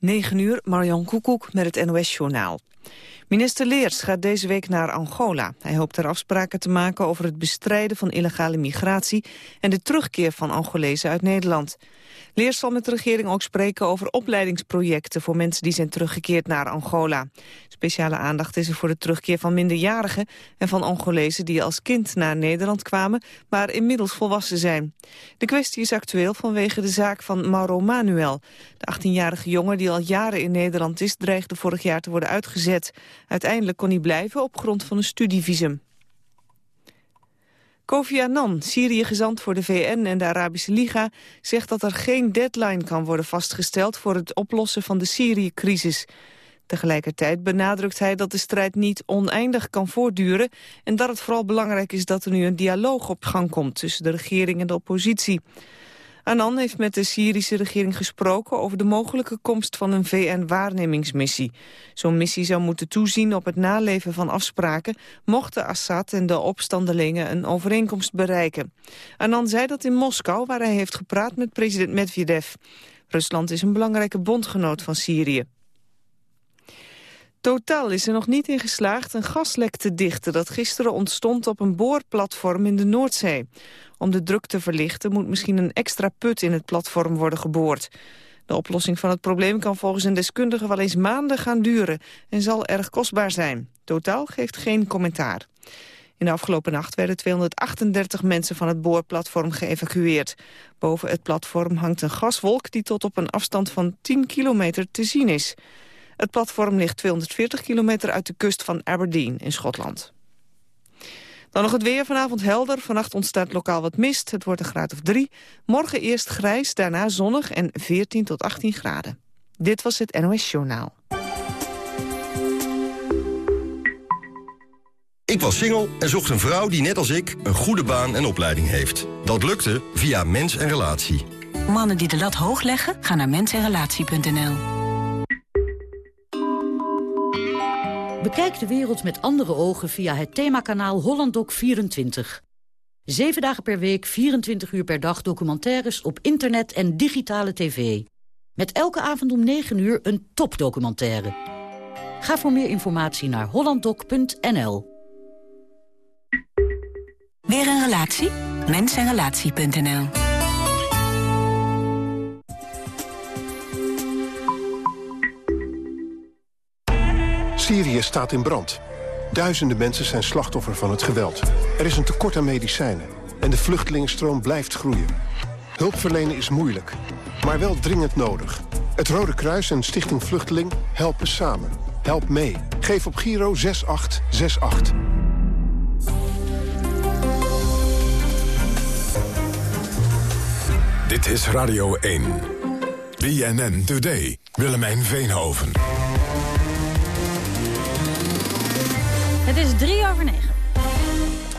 9 uur, Marion Koekoek met het NOS-journaal. Minister Leers gaat deze week naar Angola. Hij hoopt er afspraken te maken over het bestrijden van illegale migratie... en de terugkeer van Angolezen uit Nederland. Leers zal met de regering ook spreken over opleidingsprojecten... voor mensen die zijn teruggekeerd naar Angola. Speciale aandacht is er voor de terugkeer van minderjarigen... en van Angolezen die als kind naar Nederland kwamen... maar inmiddels volwassen zijn. De kwestie is actueel vanwege de zaak van Mauro Manuel. De 18-jarige jongen die al jaren in Nederland is... dreigde vorig jaar te worden uitgezet. Uiteindelijk kon hij blijven op grond van een studievisum. Kofi Annan, Syrië-gezant voor de VN en de Arabische Liga... zegt dat er geen deadline kan worden vastgesteld... voor het oplossen van de Syrië-crisis. Tegelijkertijd benadrukt hij dat de strijd niet oneindig kan voortduren... en dat het vooral belangrijk is dat er nu een dialoog op gang komt... tussen de regering en de oppositie. Annan heeft met de Syrische regering gesproken over de mogelijke komst van een VN-waarnemingsmissie. Zo'n missie zou moeten toezien op het naleven van afspraken, mochten Assad en de opstandelingen een overeenkomst bereiken. Annan zei dat in Moskou, waar hij heeft gepraat met president Medvedev. Rusland is een belangrijke bondgenoot van Syrië. Totaal is er nog niet in geslaagd een gaslek te dichten... dat gisteren ontstond op een boorplatform in de Noordzee. Om de druk te verlichten moet misschien een extra put in het platform worden geboord. De oplossing van het probleem kan volgens een deskundige wel eens maanden gaan duren... en zal erg kostbaar zijn. Totaal geeft geen commentaar. In de afgelopen nacht werden 238 mensen van het boorplatform geëvacueerd. Boven het platform hangt een gaswolk die tot op een afstand van 10 kilometer te zien is. Het platform ligt 240 kilometer uit de kust van Aberdeen in Schotland. Dan nog het weer. Vanavond helder. Vannacht ontstaat lokaal wat mist. Het wordt een graad of drie. Morgen eerst grijs, daarna zonnig en 14 tot 18 graden. Dit was het NOS Journaal. Ik was single en zocht een vrouw die net als ik een goede baan en opleiding heeft. Dat lukte via Mens en Relatie. Mannen die de lat hoog leggen, gaan naar mensenrelatie.nl. Bekijk de wereld met andere ogen via het themakanaal HollandDoc24. Zeven dagen per week, 24 uur per dag documentaires op internet en digitale tv. Met elke avond om 9 uur een topdocumentaire. Ga voor meer informatie naar hollanddoc.nl. Weer een relatie? Mensenrelatie.nl Syrië staat in brand. Duizenden mensen zijn slachtoffer van het geweld. Er is een tekort aan medicijnen. En de vluchtelingenstroom blijft groeien. Hulpverlenen is moeilijk, maar wel dringend nodig. Het Rode Kruis en Stichting Vluchteling helpen samen. Help mee. Geef op Giro 6868. Dit is Radio 1. BNN Today. Willemijn Veenhoven. Het is drie over negen.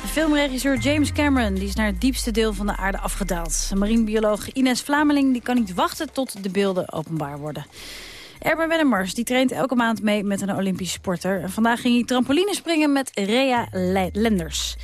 Filmregisseur James Cameron die is naar het diepste deel van de aarde afgedaald. Marinebioloog Ines Vlameling die kan niet wachten tot de beelden openbaar worden. Erben Wennemars die traint elke maand mee met een Olympische sporter. vandaag ging hij trampoline springen met Rea Lenders.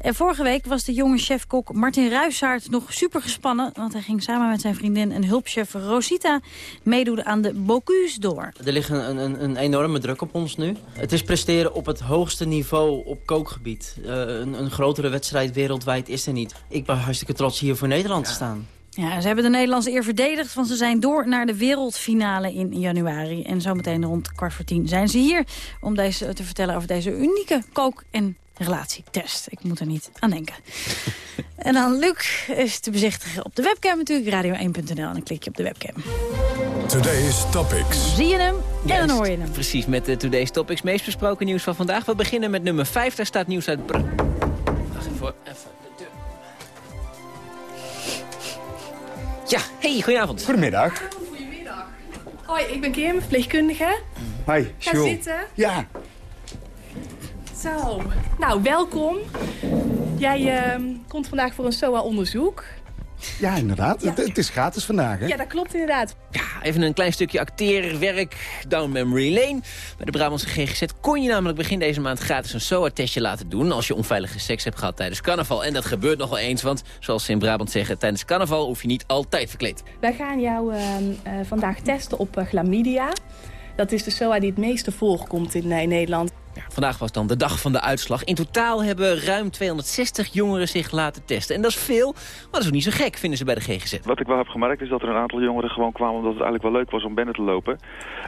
En vorige week was de jonge chefkok Martin Ruissaert nog super gespannen. Want hij ging samen met zijn vriendin en hulpchef Rosita meedoen aan de Bocuse door. Er ligt een, een, een, enorme druk op ons nu. Het is presteren op het hoogste niveau op kookgebied. Uh, een, een grotere wedstrijd wereldwijd is er niet. Ik ben hartstikke trots hier voor Nederland te staan. Ja, ze hebben de Nederlandse eer verdedigd, want ze zijn door naar de wereldfinale in januari. En zometeen rond kwart voor tien zijn ze hier om deze, te vertellen over deze unieke kook- en relatietest. Ik moet er niet aan denken. en dan Luc is te bezichtigen op de webcam natuurlijk, radio1.nl. En dan klik je op de webcam. Today's Topics. Zie je hem en dan hoor je hem. Precies, met de Today's Topics. Meest besproken nieuws van vandaag. We beginnen met nummer 5. Daar staat nieuws uit... Br Wacht even, even de deur. Ja, hey, goedenavond. Goedemiddag. Goedemiddag. Hoi, ik ben Kim, verpleegkundige. Hi, Ga zitten. Ja. Zo, nou welkom. Jij uh, komt vandaag voor een SOA-onderzoek. Ja, inderdaad. Het, het, is gratis vandaag, hè? Ja, dat klopt inderdaad. Ja, even een klein stukje acteerwerk down memory lane. Bij de Brabantse GGZ kon je namelijk begin deze maand gratis een SOA-testje laten doen... als je onveilige seks hebt gehad tijdens carnaval. En dat gebeurt nog wel eens, want zoals ze in Brabant zeggen... tijdens carnaval hoef je niet altijd verkleed. Wij gaan jou uh, uh, vandaag testen op uh, chlamydia. Dat is de SOA die het meeste voorkomt in Nederland. Vandaag was dan de dag van de uitslag. In totaal hebben ruim 260 jongeren zich laten testen. En dat is veel, maar dat is ook niet zo gek, vinden ze bij de GGZ. Wat ik wel heb gemerkt is dat er een aantal jongeren gewoon kwamen... omdat het eigenlijk wel leuk was om binnen te lopen.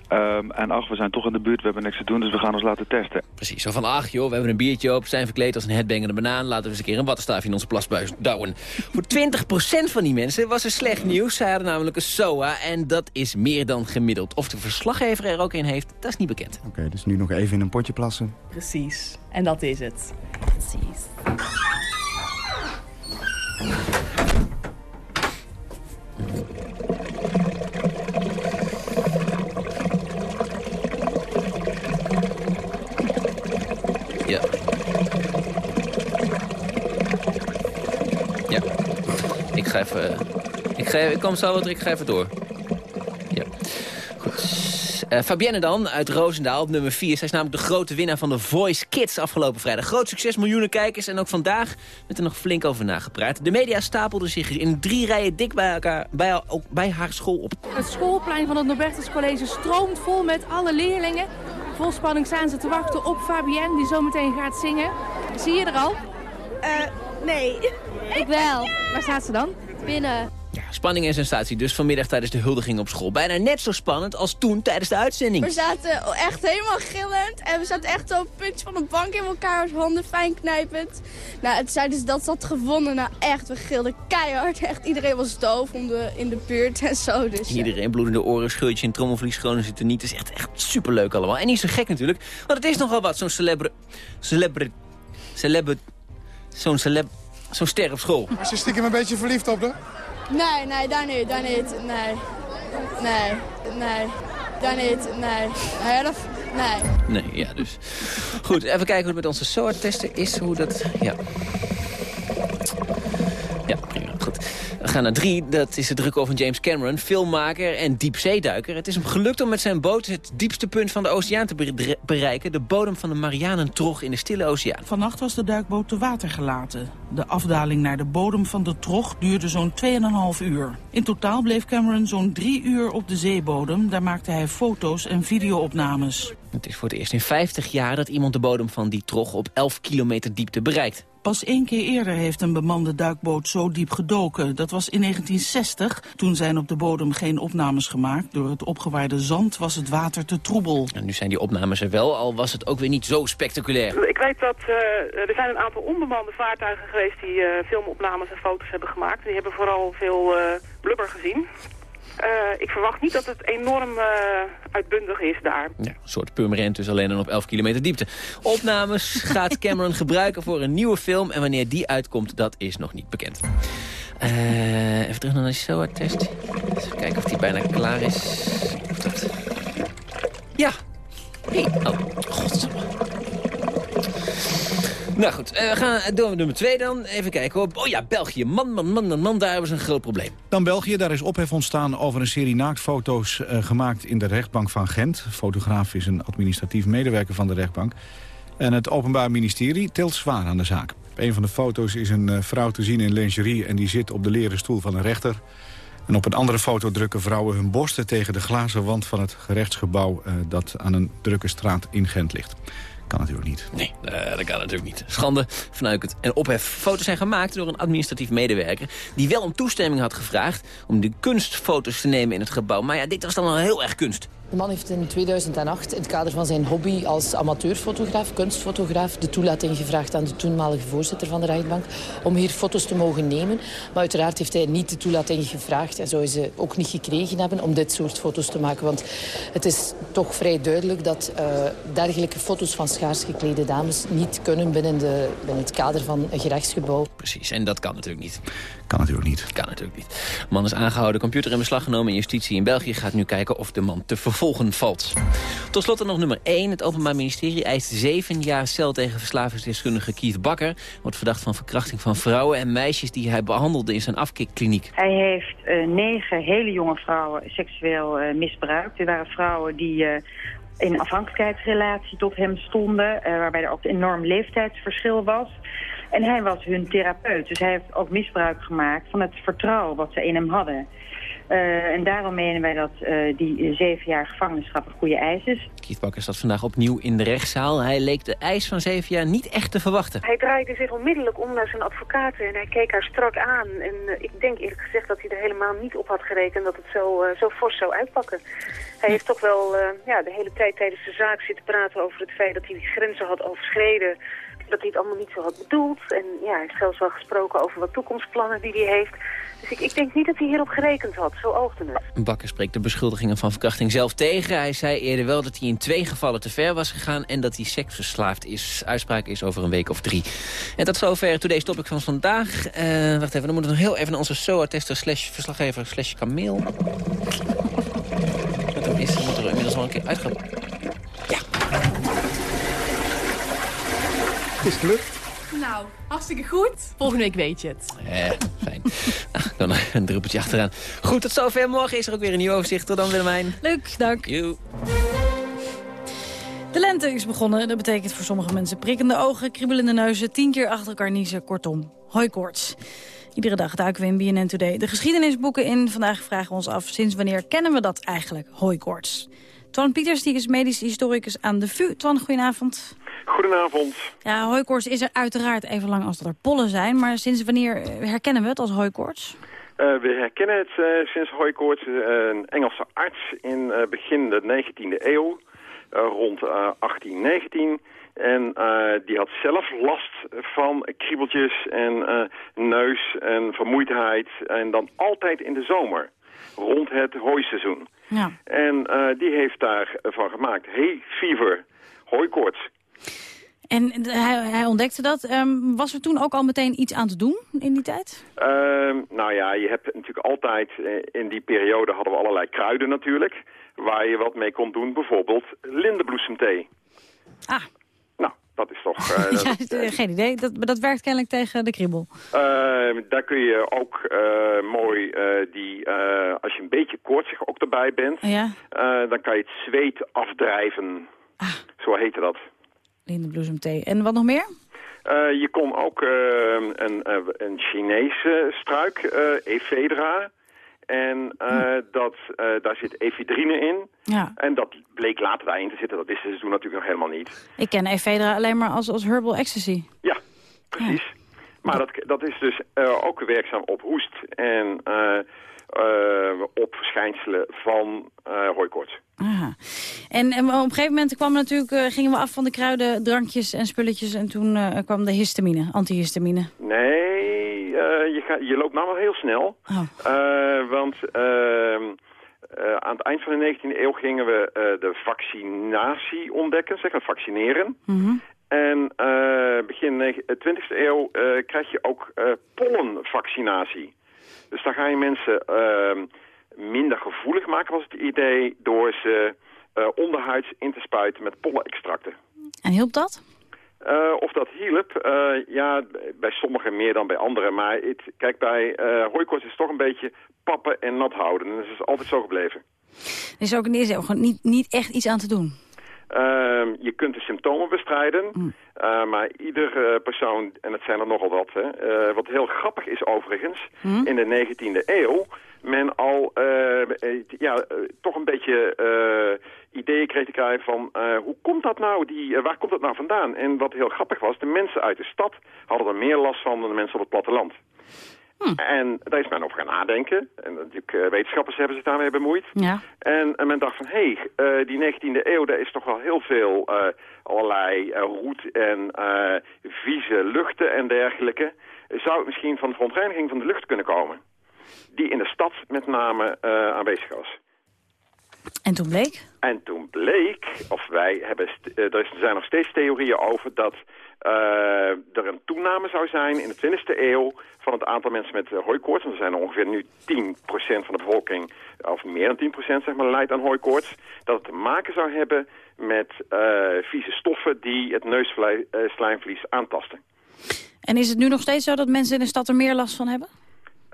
Um, en ach, we zijn toch in de buurt, we hebben niks te doen, dus we gaan ons laten testen. Precies, zo van ach joh, we hebben een biertje op, zijn verkleed als een headbangende banaan... laten we eens een keer een wattenstaafje in onze plasbuis douwen. Voor 20% van die mensen was er slecht nieuws. Zij hadden namelijk een SOA en dat is meer dan gemiddeld. Of de verslaggever er ook in heeft, dat is niet bekend. Oké, okay, dus nu nog even in een potje plassen. Precies. En dat is het. Precies. Even... Ik, ga, ik kom zo wat, ik ga even door. Ja. Goed. Uh, Fabienne dan, uit Roosendaal, op nummer 4. Zij is namelijk de grote winnaar van de Voice Kids afgelopen vrijdag. Groot succes, miljoenen kijkers. En ook vandaag werd er nog flink over nagepraat. De media stapelden zich in drie rijen dik bij, elkaar, bij, ook bij haar school op. Het schoolplein van het Norbertus College stroomt vol met alle leerlingen. Vol spanning staan ze te wachten op Fabienne, die zometeen gaat zingen. Zie je er al? Uh, nee. Ik wel. Waar staat ze dan? Binnen. Ja, spanning en sensatie dus vanmiddag tijdens de huldiging op school. Bijna net zo spannend als toen tijdens de uitzending. We zaten echt helemaal gillend en we zaten echt op puntje van de bank in elkaar, handen fijn knijpend. Nou, het zeiden ze dat ze had gewonnen. Nou echt, we gilden keihard. Echt, iedereen was doof om de, in de buurt en zo. Dus. Iedereen bloedende oren, scheurtje in trommelvlies, schronen zitten niet. Het is echt, echt superleuk allemaal. En niet zo gek natuurlijk, want het is nogal wat, zo'n celebre... celebre... celebre... zo'n celeb... zo'n ster op school. Was je stiekem een beetje verliefd op de? Nee, nee, daar niet, daar niet. Nee. Nee, nee. Daar niet, nee. Helft, nee. Nee, ja, dus. Goed, even kijken hoe het met onze SOA-testen is. Hoe dat, ja. Ja, prima, goed. We gaan naar drie. Dat is de druk over James Cameron, filmmaker en diepzeeduiker. Het is hem gelukt om met zijn boot het diepste punt van de oceaan te bereiken. De bodem van de Marianentrog in de Stille Oceaan. Vannacht was de duikboot te water gelaten. De afdaling naar de bodem van de trog duurde zo'n 2,5 uur. In totaal bleef Cameron zo'n drie uur op de zeebodem. Daar maakte hij foto's en videoopnames. Het is voor het eerst in 50 jaar dat iemand de bodem van die trog op 11 kilometer diepte bereikt. Pas één keer eerder heeft een bemande duikboot zo diep gedoken. Dat was in 1960. Toen zijn op de bodem geen opnames gemaakt. Door het opgewaarde zand was het water te troebel. En nu zijn die opnames er wel, al was het ook weer niet zo spectaculair. Ik weet dat uh, er zijn een aantal onbemande vaartuigen geweest die uh, filmopnames en foto's hebben gemaakt. Die hebben vooral veel uh, blubber gezien. Uh, ik verwacht niet dat het enorm uh, uitbundig is daar. Ja, een soort purmerend dus alleen dan op 11 kilometer diepte. Opnames gaat Cameron gebruiken voor een nieuwe film. En wanneer die uitkomt, dat is nog niet bekend. Uh, even terug naar de SOA-test. Even kijken of die bijna klaar is. Of dat... Ja. Hey. Oh, godsamme. Nou goed, uh, we gaan door nummer 2 dan. Even kijken hoor. Oh ja, België. Man, man, man, man, daar hebben ze een groot probleem. Dan België, daar is ophef ontstaan over een serie naaktfoto's uh, gemaakt in de rechtbank van Gent. Fotograaf is een administratief medewerker van de rechtbank. En het Openbaar Ministerie tilt zwaar aan de zaak. Op een van de foto's is een uh, vrouw te zien in lingerie en die zit op de leren stoel van een rechter. En op een andere foto drukken vrouwen hun borsten tegen de glazen wand van het gerechtsgebouw dat aan een drukke straat in Gent ligt kan natuurlijk niet. Nee, uh, dat kan natuurlijk niet. Schande, vernuikend en ophef. Foto's zijn gemaakt door een administratief medewerker... die wel om toestemming had gevraagd om de kunstfoto's te nemen in het gebouw. Maar ja, dit was dan wel heel erg kunst. De man heeft in 2008 in het kader van zijn hobby als amateurfotograaf, kunstfotograaf, de toelating gevraagd aan de toenmalige voorzitter van de rechtbank om hier foto's te mogen nemen. Maar uiteraard heeft hij niet de toelating gevraagd en zou ze ook niet gekregen hebben om dit soort foto's te maken. Want het is toch vrij duidelijk dat uh, dergelijke foto's van schaars geklede dames niet kunnen binnen, de, binnen het kader van een gerechtsgebouw. Precies, en dat kan natuurlijk niet. Kan natuurlijk niet. Kan natuurlijk niet. De man is aangehouden, computer in beslag genomen en justitie in België gaat nu kijken of de man te vervolgen volgen valt. Tot slot nog nummer 1. Het Openbaar Ministerie eist zeven jaar cel tegen verslavingsdeskundige Keith Bakker. Wordt verdacht van verkrachting van vrouwen en meisjes die hij behandelde in zijn afkikkliniek. Hij heeft uh, negen hele jonge vrouwen seksueel uh, misbruikt. Er waren vrouwen die uh, in afhankelijkheidsrelatie tot hem stonden, waarbij er ook een enorm leeftijdsverschil was. En hij was hun therapeut, dus hij heeft ook misbruik gemaakt van het vertrouwen wat ze in hem hadden. Uh, en daarom menen wij dat uh, die zeven jaar gevangenisschap een goede eis is. Keith Bakker zat vandaag opnieuw in de rechtszaal. Hij leek de eis van zeven jaar niet echt te verwachten. Hij draaide zich onmiddellijk om naar zijn advocaten en hij keek haar strak aan. En uh, ik denk eerlijk gezegd dat hij er helemaal niet op had gerekend dat het zo, zo fors zou uitpakken. Hij heeft toch wel ja, de hele tijd tijdens de zaak zitten praten over het feit dat hij die grenzen had overschreden dat hij het allemaal niet zo had bedoeld. En ja, hij heeft zelfs wel gesproken over wat toekomstplannen die hij heeft. Dus ik, ik denk niet dat hij hierop gerekend had, zo oogde het. Bakker spreekt de beschuldigingen van verkrachting zelf tegen. Hij zei eerder wel dat hij in twee gevallen te ver was gegaan... en dat hij seksverslaafd is. Uitspraak is over een week of drie. En tot zover Today's Topic van vandaag. Uh, wacht even, dan moeten we nog heel even naar onze SOA-tester slash verslaggever slash kameel. Wat is, moet er inmiddels wel een keer uitgaan. Ja. Het is gelukt. Nou, hartstikke goed. Volgende week weet je het. Eh, fijn. nou, dan een druppeltje achteraan. Goed, tot zover. Morgen is er ook weer een nieuw overzicht. Tot dan, Willemijn. Leuk, dank. Joe. De lente is begonnen. Dat betekent voor sommige mensen prikkende ogen, kriebelende neuzen, tien keer achter elkaar niezen. Kortom, hooikoorts. Iedere dag duiken we in BNN Today de geschiedenisboeken in. Vandaag vragen we ons af, sinds wanneer kennen we dat eigenlijk, hooikoorts? Twan Pieters, die is medisch historicus aan de VU. Twan, goedenavond. Goedenavond. Ja, hooikoorts is er uiteraard even lang als dat er pollen zijn. Maar sinds wanneer herkennen we het als hooikoorts? Uh, we herkennen het uh, sinds hooikoorts. Uh, een Engelse arts in begin de 19e eeuw, rond 1819... En die had zelf last van kriebeltjes en neus en vermoeidheid. En dan altijd in de zomer, rond het hooiseizoen. Ja. En die heeft daarvan gemaakt. Hay fever, hooikoorts. En hij, hij ontdekte dat. Um, was er toen ook al meteen iets aan te doen in die tijd? Uh, nou ja, je hebt natuurlijk altijd... In die periode hadden we allerlei kruiden natuurlijk... waar je wat mee kon doen. Bijvoorbeeld lindenbloesemthee. Ah. Nou, dat is toch... Uh, ja, dat, geen idee. Dat, dat werkt kennelijk tegen de kriebel. Uh, daar kun je ook uh, mooi die... als je een beetje koortsig ook erbij bent... Ja. dan kan je het zweet afdrijven. Ah. Zo heette dat. Lindenbloesemthee. En wat nog meer? Uh, je kon ook uh, een, uh, een Chinese struik, Ephedra. En hm. dat, daar zit ephedrine in. Ja. En dat bleek later daarin te zitten. Dat wisten ze toen natuurlijk nog helemaal niet. Ik ken Ephedra alleen maar als, als herbal ecstasy. Ja, precies. Ja. Maar dat, dat is dus ook werkzaam op hoest en op verschijnselen van hooikoorts. Aha. En, en, op een gegeven moment kwam natuurlijk, uh, gingen we af van de kruiden, drankjes en spulletjes. En toen uh, kwam de histamine, antihistamine. Nee, uh, je, ga, je loopt nou wel heel snel. Oh. want ehm, aan het eind van de 19e eeuw gingen we de vaccinatie ontdekken, zeg maar vaccineren. Mm -hmm. En begin 20e eeuw krijg je ook pollenvaccinatie. Dus dan ga je mensen ehm, minder gevoelig maken, was het idee, door ze uh, onderhuids in te spuiten met pollenextracten. En hielp dat? Uh, of dat hielp? Uh, ja, bij sommigen meer dan bij anderen. Maar het, kijk, bij uh, hooikoorts is het toch een beetje pappen en nat houden. En dat is altijd zo gebleven. Er is ook, is ook niet, niet echt iets aan te doen? Uh, je kunt de symptomen bestrijden, mm. uh, maar iedere persoon, en het zijn er nogal wat, hè, uh, wat heel grappig is overigens, mm. in de 19e eeuw, men al ja, toch een beetje ideeën kreeg te krijgen van hoe komt dat nou, die, waar komt dat nou vandaan? En wat heel grappig was, de mensen uit de stad hadden er meer last van dan de mensen op het platteland. Hm. En daar is men over gaan nadenken. En natuurlijk uh, wetenschappers hebben zich daarmee bemoeid. Ja. En, en men dacht van, hé, hey, uh, die 19e eeuw, daar is toch wel heel veel uh, allerlei roet en vieze luchten en dergelijke. Zou het misschien van de verontreiniging van de lucht kunnen komen? Die in de stad met name aanwezig was. En toen bleek? En toen bleek, of wij hebben, er zijn nog steeds theorieën over dat er een toename zou zijn in de 20e eeuw van het aantal mensen met hooikoorts. Want er zijn er ongeveer nu 10% van de bevolking, of meer dan 10% zeg maar, lijdt aan hooikoorts. Dat het te maken zou hebben met vieze stoffen die het neusslijmvlies aantasten. En is het nu nog steeds zo dat mensen in de stad er meer last van hebben?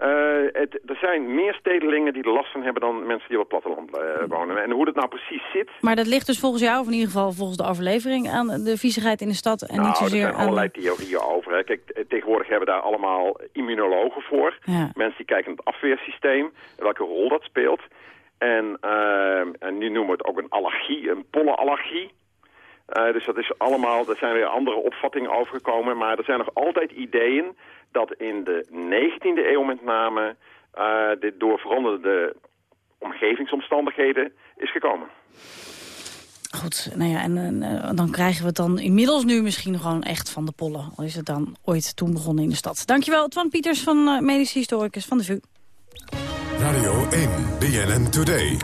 Uh, het, er zijn meer stedelingen die er last van hebben dan mensen die op het platteland uh, wonen. En hoe dat nou precies zit... Maar dat ligt dus volgens jou, of in ieder geval volgens de overlevering... aan de viezigheid in de stad en nou, niet zozeer er zijn allerlei theorieën over. Hè. Kijk, tegenwoordig hebben we daar allemaal immunologen voor. Ja. Mensen die kijken naar het afweersysteem, welke rol dat speelt. En, uh, en nu noemen we het ook een allergie, een pollenallergie. Uh, dus dat is allemaal, er zijn weer andere opvattingen overgekomen. Maar er zijn nog altijd ideeën dat in de 19e eeuw met name uh, dit door veranderde omgevingsomstandigheden is gekomen. Goed, nou ja, en uh, dan krijgen we het dan inmiddels nu misschien gewoon echt van de pollen. Al is het dan ooit toen begonnen in de stad. Dankjewel, Twan Pieters van uh, Medisch Historicus van de VU. Radio 1, BNN Today.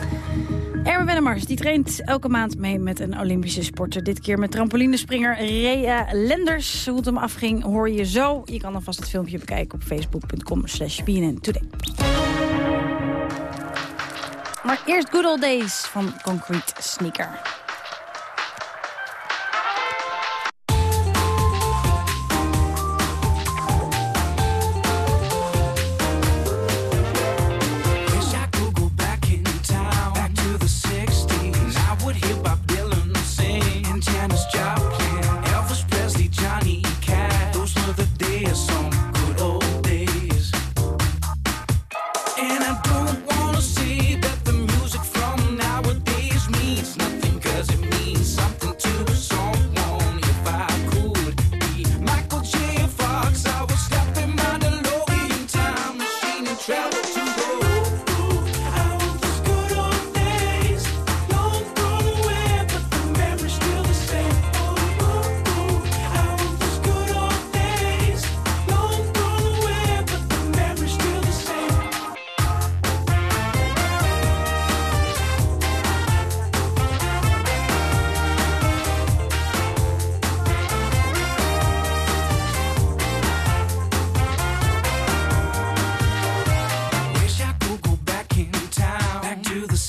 Erwin Wennemars die traint elke maand mee met een Olympische sporter. Dit keer met trampolinespringer Rea Lenders. Hoe het hem afging hoor je zo. Je kan alvast het filmpje bekijken op facebook.com slash Today. Maar eerst Good Old Days van Concrete Sneaker.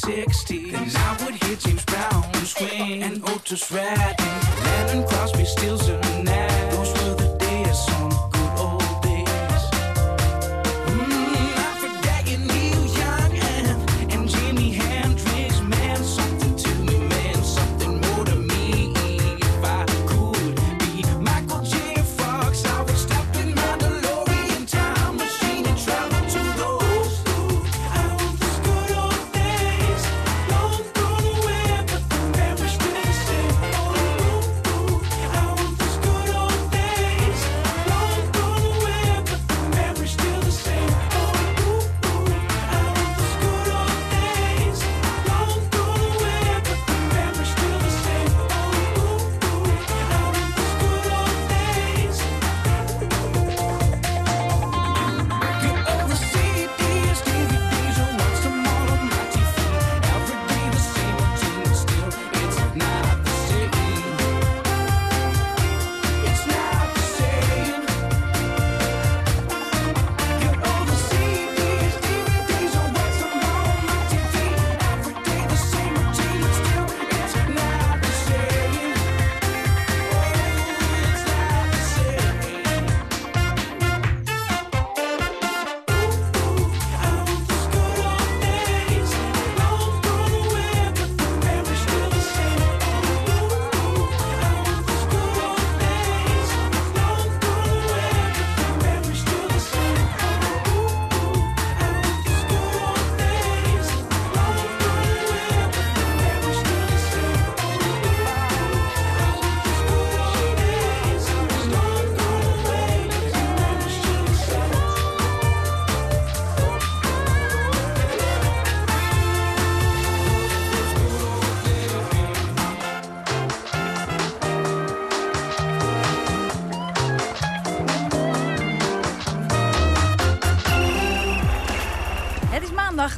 60s. Then I would hear James Brown scream and Otis Redding.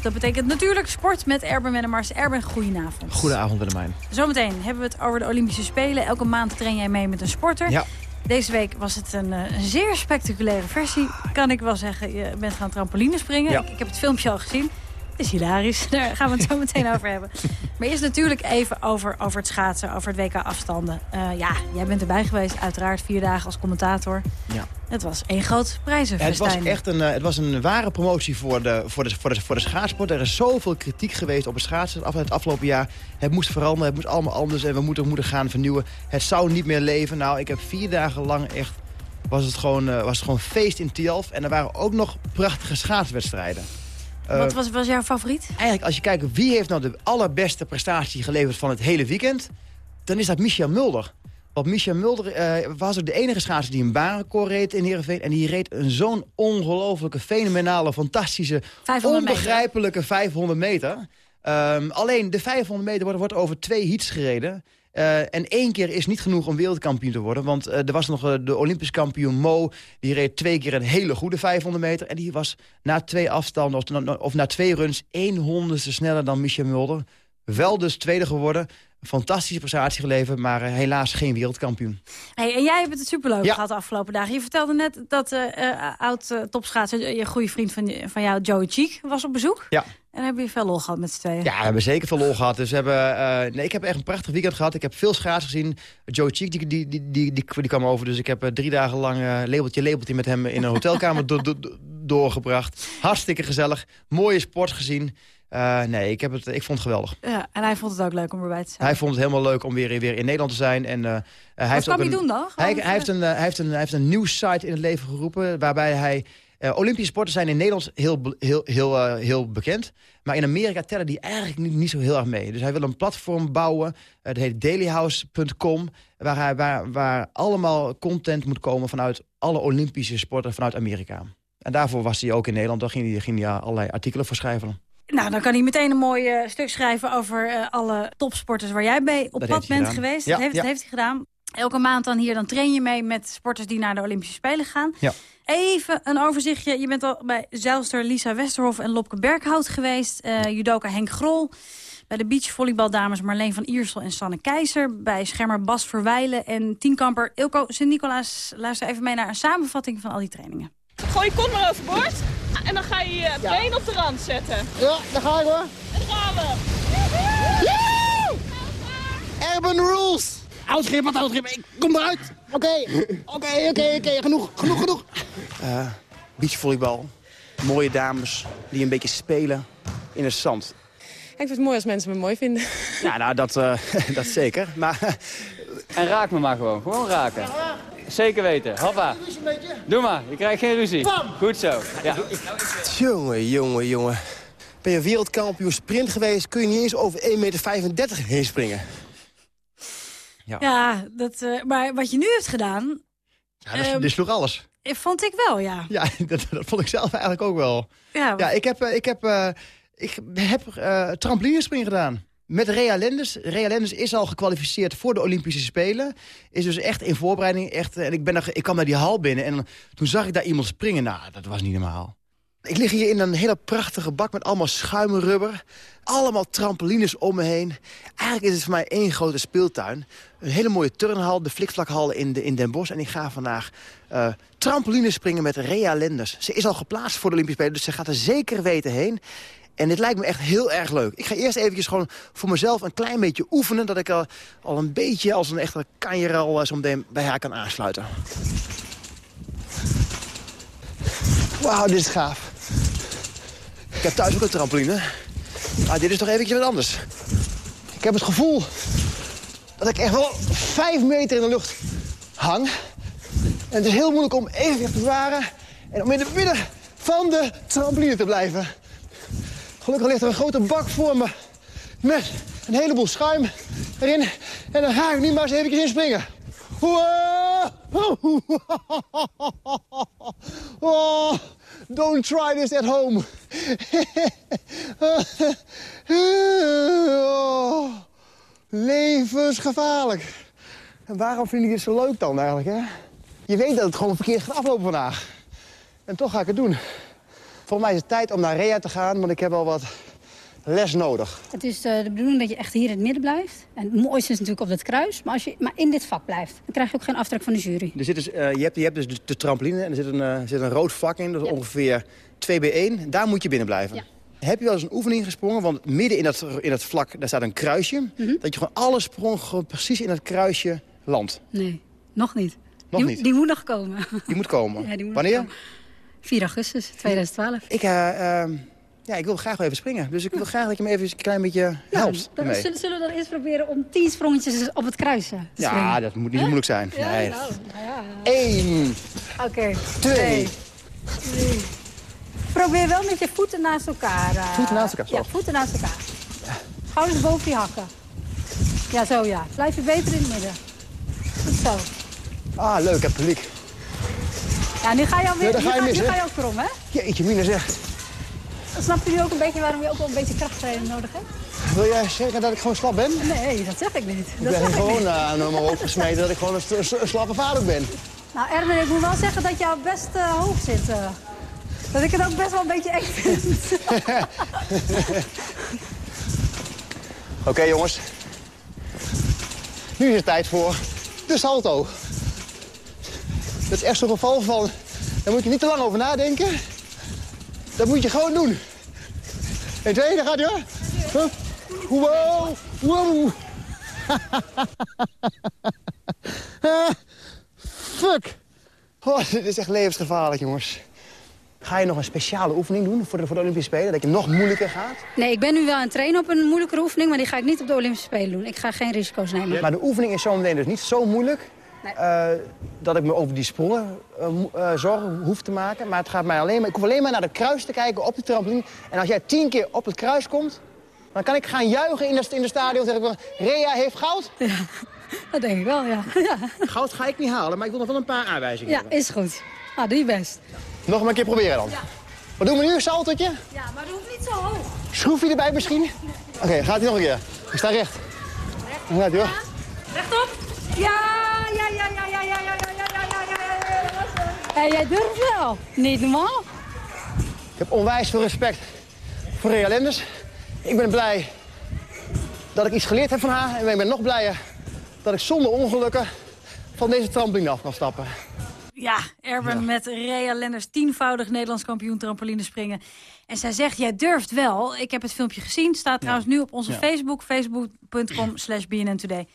Dat betekent natuurlijk sport met Erben Wennemars. Erben, goedenavond. Goedenavond Willemijn. Zometeen hebben we het over de Olympische Spelen. Elke maand train jij mee met een sporter. Ja. Deze week was het een, eh, een zeer spectaculaire versie, kan ik wel zeggen. Je bent gaan trampoline springen. Ja. Ik, ik heb het filmpje al gezien. Het is hilarisch, daar gaan we het zo meteen over hebben. Maar eerst natuurlijk even over, over het schaatsen, over het WK afstanden. Eh, ja, jij bent erbij geweest, uiteraard vier dagen als commentator. Ja. Het was één groot Ja, het prijzenfestijn. was echt een, eh, het was een ware promotie voor de, voor, de, voor, de, voor de schaatsport. Er is zoveel kritiek geweest op het schaatsen af- het afgelopen jaar. Het moest veranderen, het moest allemaal anders en we moeten, moeten gaan vernieuwen. Het zou niet meer leven. Nou, ik heb vier dagen lang echt... Was het, gewoon, eh, was het gewoon feest in Tialf. En er waren ook nog prachtige schaatswedstrijden. Eh, Wat was, was jouw favoriet? Eigenlijk, als je kijkt wie heeft nou de allerbeste prestatie geleverd van het hele weekend... dan is dat Michel Mulder. Want Michel Mulder eh, was ook de enige schaatser die een baanrecord reed in Heerenveen. En die reed een zo'n ongelofelijke, fenomenale, fantastische, 500 meter. onbegrijpelijke 500 meter. Ehm, alleen de 500 meter wordt, wordt over twee heats gereden. Eh, en één keer is niet genoeg om wereldkampioen te worden. Want eh, er was nog eh, de Olympisch kampioen Mo. Die reed twee keer een hele goede 500 meter. En die was na twee afstanden, of, na- of na twee runs... één honderdste sneller dan Michel Mulder. Wel dus tweede geworden. Fantastische prestatie geleverd, maar helaas geen wereldkampioen. Hey, en jij hebt het superleuk Ja. gehad de afgelopen dagen. Je vertelde net dat eh eh, oud eh, topschaatser, je goede vriend van, van jou, Joey Cheek, was op bezoek. Ja. En dan heb je veel lol gehad met z'n tweeën. Ja, we hebben zeker veel lol gehad. Dus we hebben, eh, nee, ik heb echt een prachtig weekend gehad. Ik heb veel schaats gezien. Joe Cheek die, die, die, die, die, die kwam over. Dus ik heb eh, drie dagen lang eh, labeltje labeltje met hem in een hotelkamer do- do- do- doorgebracht. Hartstikke gezellig. Mooie sport gezien. Nee, ik, heb het, ik vond het geweldig. Ja, en hij vond het ook leuk om erbij te zijn. Hij vond het helemaal leuk om weer, weer in Nederland te zijn. En, eh, hij heeft kan hij doen dan? Hij, hij, heeft een, hij, heeft een, hij heeft een nieuwssite in het leven geroepen... waarbij hij... eh, Olympische sporten zijn in Nederland heel, heel, heel, eh, heel bekend. Maar in Amerika tellen die eigenlijk niet, niet zo heel erg mee. Dus hij wil een platform bouwen. eh, dat heet dailyhouse.com. Waar, hij, waar, waar allemaal content moet komen vanuit alle Olympische sporten vanuit Amerika. En daarvoor was hij ook in Nederland. Daar ging hij, ging hij allerlei artikelen voor schrijven. Nou, dan kan hij meteen een mooi stuk schrijven over alle topsporters waar jij mee op Dat pad bent gedaan. geweest. Ja, dat heeft, ja. dat heeft hij gedaan. Elke maand dan hier, dan train je mee met sporters die naar de Olympische Spelen gaan. Ja. Even een overzichtje. Je bent al bij zeilster Lisa Westerhof en Lopke Berghout geweest. eh judoka Henk Grol. Bij de beachvolleybaldames Marleen van Iersel en Sanne Keizer. Bij schermer Bas Verwijlen en tienkamper Ilko Sint-Nicolaas. Luister even mee naar een samenvatting van al die trainingen. Gooi je kont maar overboord en dan ga je je been op de rand zetten. Ja, daar ga ik hoor. En dan gaan we. Urban rules. Oudschip, wat oudschip. Ik kom eruit. Oké, oké, oké, oké. Genoeg, genoeg, genoeg. Eh, beachvolleybal. Mooie dames die een beetje spelen in het zand. Ik vind het mooi als mensen me mooi vinden. Ja, nou, dat, eh, dat zeker. Maar En raak me maar gewoon. Gewoon raken. Zeker weten. Hoppa. Doe maar. Je krijgt geen ruzie. Goed zo. Ja. Jongen, jongen, jongen. Ben je wereldkampioen sprint geweest, kun je niet eens over 1,35 meter heen springen. Ja, dat, eh, maar wat je nu hebt gedaan, ja, dat, Ehm, dit sloeg alles. eh, vond ik wel, ja. Ja, dat, dat vond ik zelf eigenlijk ook wel. Ja, Ja, ik heb, eh, ik heb, ik heb eh trampolinespringen gedaan. Met Rea Lenders. Rea Lenders is al gekwalificeerd voor de Olympische Spelen. Is dus echt in voorbereiding. Echt, en ik, ben er, ik kwam naar die hal binnen en toen zag ik daar iemand springen. Nou, dat was niet normaal. Ik lig hier in een hele prachtige bak met allemaal schuimrubber. Allemaal trampolines om me heen. Eigenlijk is het voor mij één grote speeltuin. Een hele mooie turnhal, de Flikvlakhal in, de, in Den Bosch. En ik ga vandaag eh trampolines springen met Rea Lenders. Ze is al geplaatst voor de Olympische Spelen, dus ze gaat er zeker weten heen. En dit lijkt me echt heel erg leuk. Ik ga eerst eventjes gewoon voor mezelf een klein beetje oefenen... dat ik al, al een beetje als een echte kanjer al eh, zo meteen bij haar kan aansluiten. Wauw, dit is gaaf. Ik heb thuis ook een trampoline. Maar dit is toch eventjes wat anders. Ik heb het gevoel dat ik echt wel vijf meter in de lucht hang. En het is heel moeilijk om evenwicht te bewaren... en om in het midden van de trampoline te blijven. Gelukkig ligt er een grote bak voor me met een heleboel schuim erin. En dan ga ik nu maar eens eventjes inspringen. Oh, don't try this at home. Oh, levensgevaarlijk. En waarom vind ik dit zo leuk dan eigenlijk, hè? Je weet dat het gewoon verkeerd gaat aflopen vandaag. En toch ga ik het doen. Volgens mij is het tijd om naar Rea te gaan, want ik heb wel wat les nodig. Het is eh, de bedoeling dat je echt hier in het midden blijft. En het mooiste is natuurlijk op het kruis. Maar als je maar in dit vak blijft, dan krijg je ook geen aftrek van de jury. Er zit dus, eh, je, hebt, je hebt dus de, de trampoline en er zit een, eh, zit een rood vak in. Dat is ongeveer 2 bij 1. Daar moet je binnen blijven. Heb je wel eens een oefening gesprongen? Want midden in dat, in dat vlak daar staat een kruisje. Mhm. Dat je gewoon alle sprong gewoon precies in dat kruisje landt. Nee, nog niet. Nog die, niet? Die moet nog komen. Die moet komen. Ja, die moet Wanneer? nog komen. 4 augustus 2012. Ik, ehm, ja, ik wil graag wel even springen. Dus ik wil graag dat je me even een klein beetje helpt. Ermee. zullen, zullen we dan eerst proberen om 10 sprongetjes op het kruis eh, te Ja, springen? dat moet niet zo moeilijk zijn. Ja, nee. nou, nou ja. Eén. Oké. Twee. Drie. Probeer wel met je voeten naast elkaar. eh. Voeten naast elkaar, zo. Ja, voeten naast elkaar. Schouders boven je hakken. Ja, zo ja. Blijf je beter in het midden. Goed zo. Ah, leuk, heb publiek. Ja, nu ga je alweer Ja, ga je nu mis, nu hè? ga je ook krom, hè? Jeetje, Mina zeg. Dan snap je ook een beetje waarom je ook wel een beetje krachttraining nodig hebt? Wil jij zeggen dat ik gewoon slap ben? Nee, dat zeg ik niet. Ik Dat ben ik gewoon niet. uh, aan mijn hoofd gesmeten dat ik gewoon een, slappe vader ben. Nou, Erwin, ik moet wel zeggen dat jou best eh, hoog zit. eh. Dat ik het ook best wel een beetje eng vind. Oké jongens. Nu is het tijd voor de salto. Dat is echt zo'n geval van... Daar moet je niet te lang over nadenken. Dat moet je gewoon doen. 1, 2, daar gaat je hoor. Hup. Wow, wow. Ah, Fuck. Oh, dit is echt levensgevaarlijk, jongens. Ga je nog een speciale oefening doen voor de, voor de Olympische Spelen? Dat je nog moeilijker gaat? Nee, ik ben nu wel aan het trainen op een moeilijkere oefening... maar die ga ik niet op de Olympische Spelen doen. Ik ga geen risico's nemen. Maar de oefening is zometeen dus niet zo moeilijk... eh, dat ik me over die sprongen eh, eh, zorgen hoef te maken. Maar het gaat mij alleen maar... Ik hoef alleen maar naar het kruis te kijken op de trampoline. En als jij tien keer op het kruis komt... dan kan ik gaan juichen in de, in de stadion. Zeg ik, wel, Rea heeft goud. Dat denk ik wel, ja. ja. Goud ga ik niet halen, maar ik wil nog wel een paar aanwijzingen Ja, hebben. is goed. Nou, doe je best. Nog maar een keer proberen dan. Wat doen we nu? Een saltootje? Ja, maar dat hoeft niet zo hoog. Schroefje erbij misschien? Oké, gaat hij nog een keer. Ik sta recht. Dan gaat hij hoor. Rechtop. Ja, Hé, jij durft wel. Niet normaal. Ik heb onwijs veel respect voor Rea Lenders. Ik ben blij dat ik iets geleerd heb van haar. En ik ben nog blijer dat ik zonder ongelukken van deze trampoline af kan stappen. Ja, Erben met Rea Lenders, tienvoudig Nederlands kampioen trampolinespringen. En zij zegt, jij durft wel. Ik heb het filmpje gezien, staat trouwens nu op onze. Facebook, facebook.com slash BNN Today.